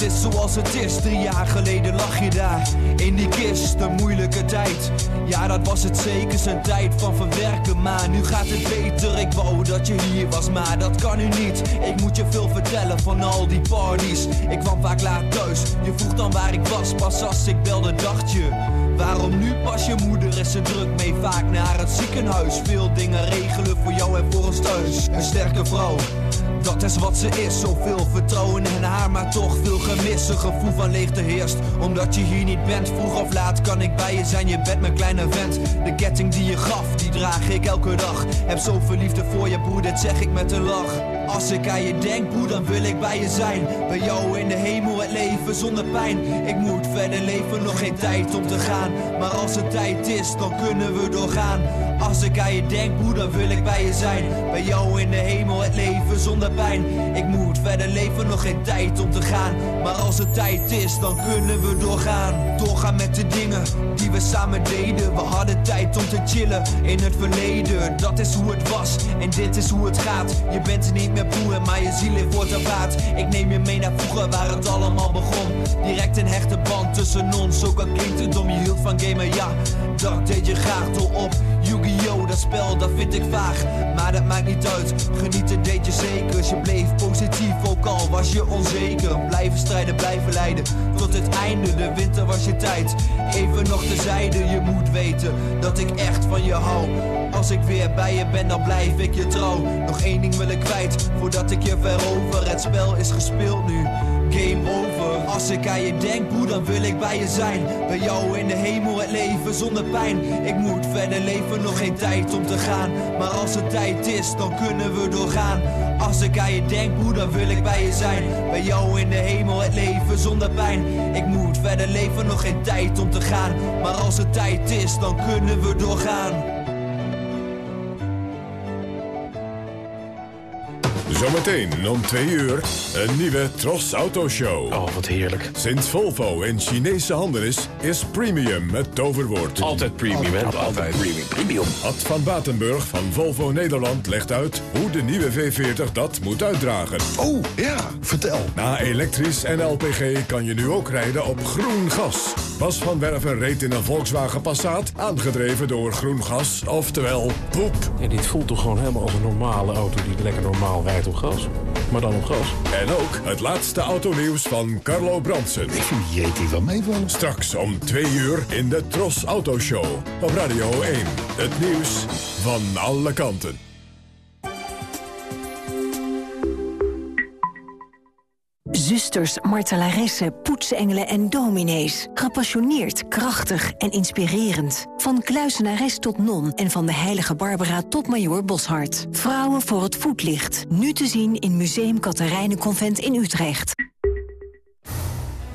Het is zoals het is. Drie jaar geleden lag je daar in die kist, een moeilijke tijd. Ja, dat was het zeker zijn tijd van verwerken. Maar nu gaat het beter. Ik wou dat je hier was, maar dat kan nu niet. Ik moet je veel vertellen van al die parties. Ik kwam vaak laat thuis. Je vroeg dan waar ik was, pas als ik belde, dacht je. Waarom nu pas je moeder is er druk mee vaak naar het ziekenhuis Veel dingen regelen voor jou en voor ons thuis Een sterke vrouw, dat is wat ze is. Zoveel vertrouwen in haar, maar toch veel gemis. Een gevoel van leegte heerst, omdat je hier niet bent Vroeg of laat kan ik bij je zijn, je bent mijn kleine vent. De ketting die je gaf, die draag ik elke dag. Heb zoveel liefde voor je broer, dit zeg ik met een lach. Als ik aan je denk broer, dan wil ik bij je zijn. Bij jou in de hemel het leven zonder pijn. Ik moet verder leven, nog geen tijd om te gaan. Maar als het tijd is, dan kunnen we doorgaan. Als ik aan je denk, dan wil ik bij je zijn. Bij jou in de hemel, het leven zonder pijn. Ik moet verder leven, nog geen tijd om te gaan. Maar als het tijd is, dan kunnen we doorgaan. Doorgaan met de dingen die we samen deden. We hadden tijd om te chillen in het verleden. Dat is hoe het was en dit is hoe het gaat. Je bent niet meer broer, maar je ziel heeft voortabaat. Ik neem je mee naar vroeger waar het allemaal begon. Direct een hechte band tussen ons, ook al klinkt het dom. Je hield van gamen, ja, dat deed je graag door op. Yu-Gi-Oh, dat spel, dat vind ik vaag. Maar dat maakt niet uit, genieten deed je zeker. Je bleef positief, ook al was je onzeker. Blijven strijden, blijven leiden, tot het einde. De winter was je tijd, even nog terzijde. Je moet weten dat ik echt van je hou. Als ik weer bij je ben, dan blijf ik je trouw. Nog één ding wil ik kwijt, voordat ik je verover. Het spel is gespeeld nu, game over. Als ik aan je denk, broer, dan wil ik bij je zijn. Bij jou in de hemel, het leven zonder pijn. Ik moet verder leven, nog geen tijd om te gaan. Maar als het tijd is, dan kunnen we doorgaan. Als ik aan je denk, broer, dan wil ik bij je zijn. Bij jou in de hemel, het leven zonder pijn. Ik moet verder leven, nog geen tijd om te gaan. Maar als het tijd is, dan kunnen we doorgaan. Zometeen om twee uur een nieuwe Tros Autoshow. Oh, wat heerlijk. Sinds Volvo in Chinese handen is, is premium het toverwoord. Altijd premium, hè? Altijd premium. Premium. Ad van Batenburg van Volvo Nederland legt uit hoe de nieuwe V40 dat moet uitdragen. Oh, ja, vertel. Na elektrisch en LPG kan je nu ook rijden op groen gas. Bas van Werven reed in een Volkswagen Passat, aangedreven door groen gas, oftewel poep. Ja, dit voelt toch gewoon helemaal als een normale auto die lekker normaal rijdt op gas. Maar dan op gas. En ook het laatste autonieuws van Carlo Bransen. Ik vind die wel meevallen. Straks om twee uur in de Tros Autoshow op Radio 1. Het nieuws van alle kanten. Zusters, martelaressen, poetsengelen en dominees. Gepassioneerd, krachtig en inspirerend. Van kluisenares tot non en van de heilige Barbara tot Major Boshart. Vrouwen voor het voetlicht. Nu te zien in Museum Katharijnenconvent in Utrecht.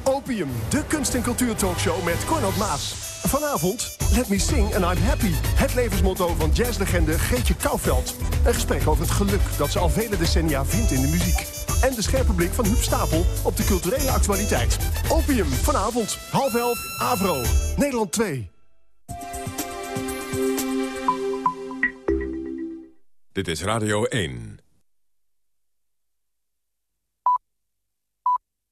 Opium, de kunst- en cultuurtalkshow met Cornel Maas. Vanavond, Let Me Sing and I'm Happy. Het levensmotto van jazzlegende Geetje Kouwveld. Een gesprek over het geluk dat ze al vele decennia vindt in de muziek. En de scherpe blik van Huub Stapel op de culturele actualiteit. Opium, vanavond, half elf, Avro, Nederland 2. Dit is Radio 1.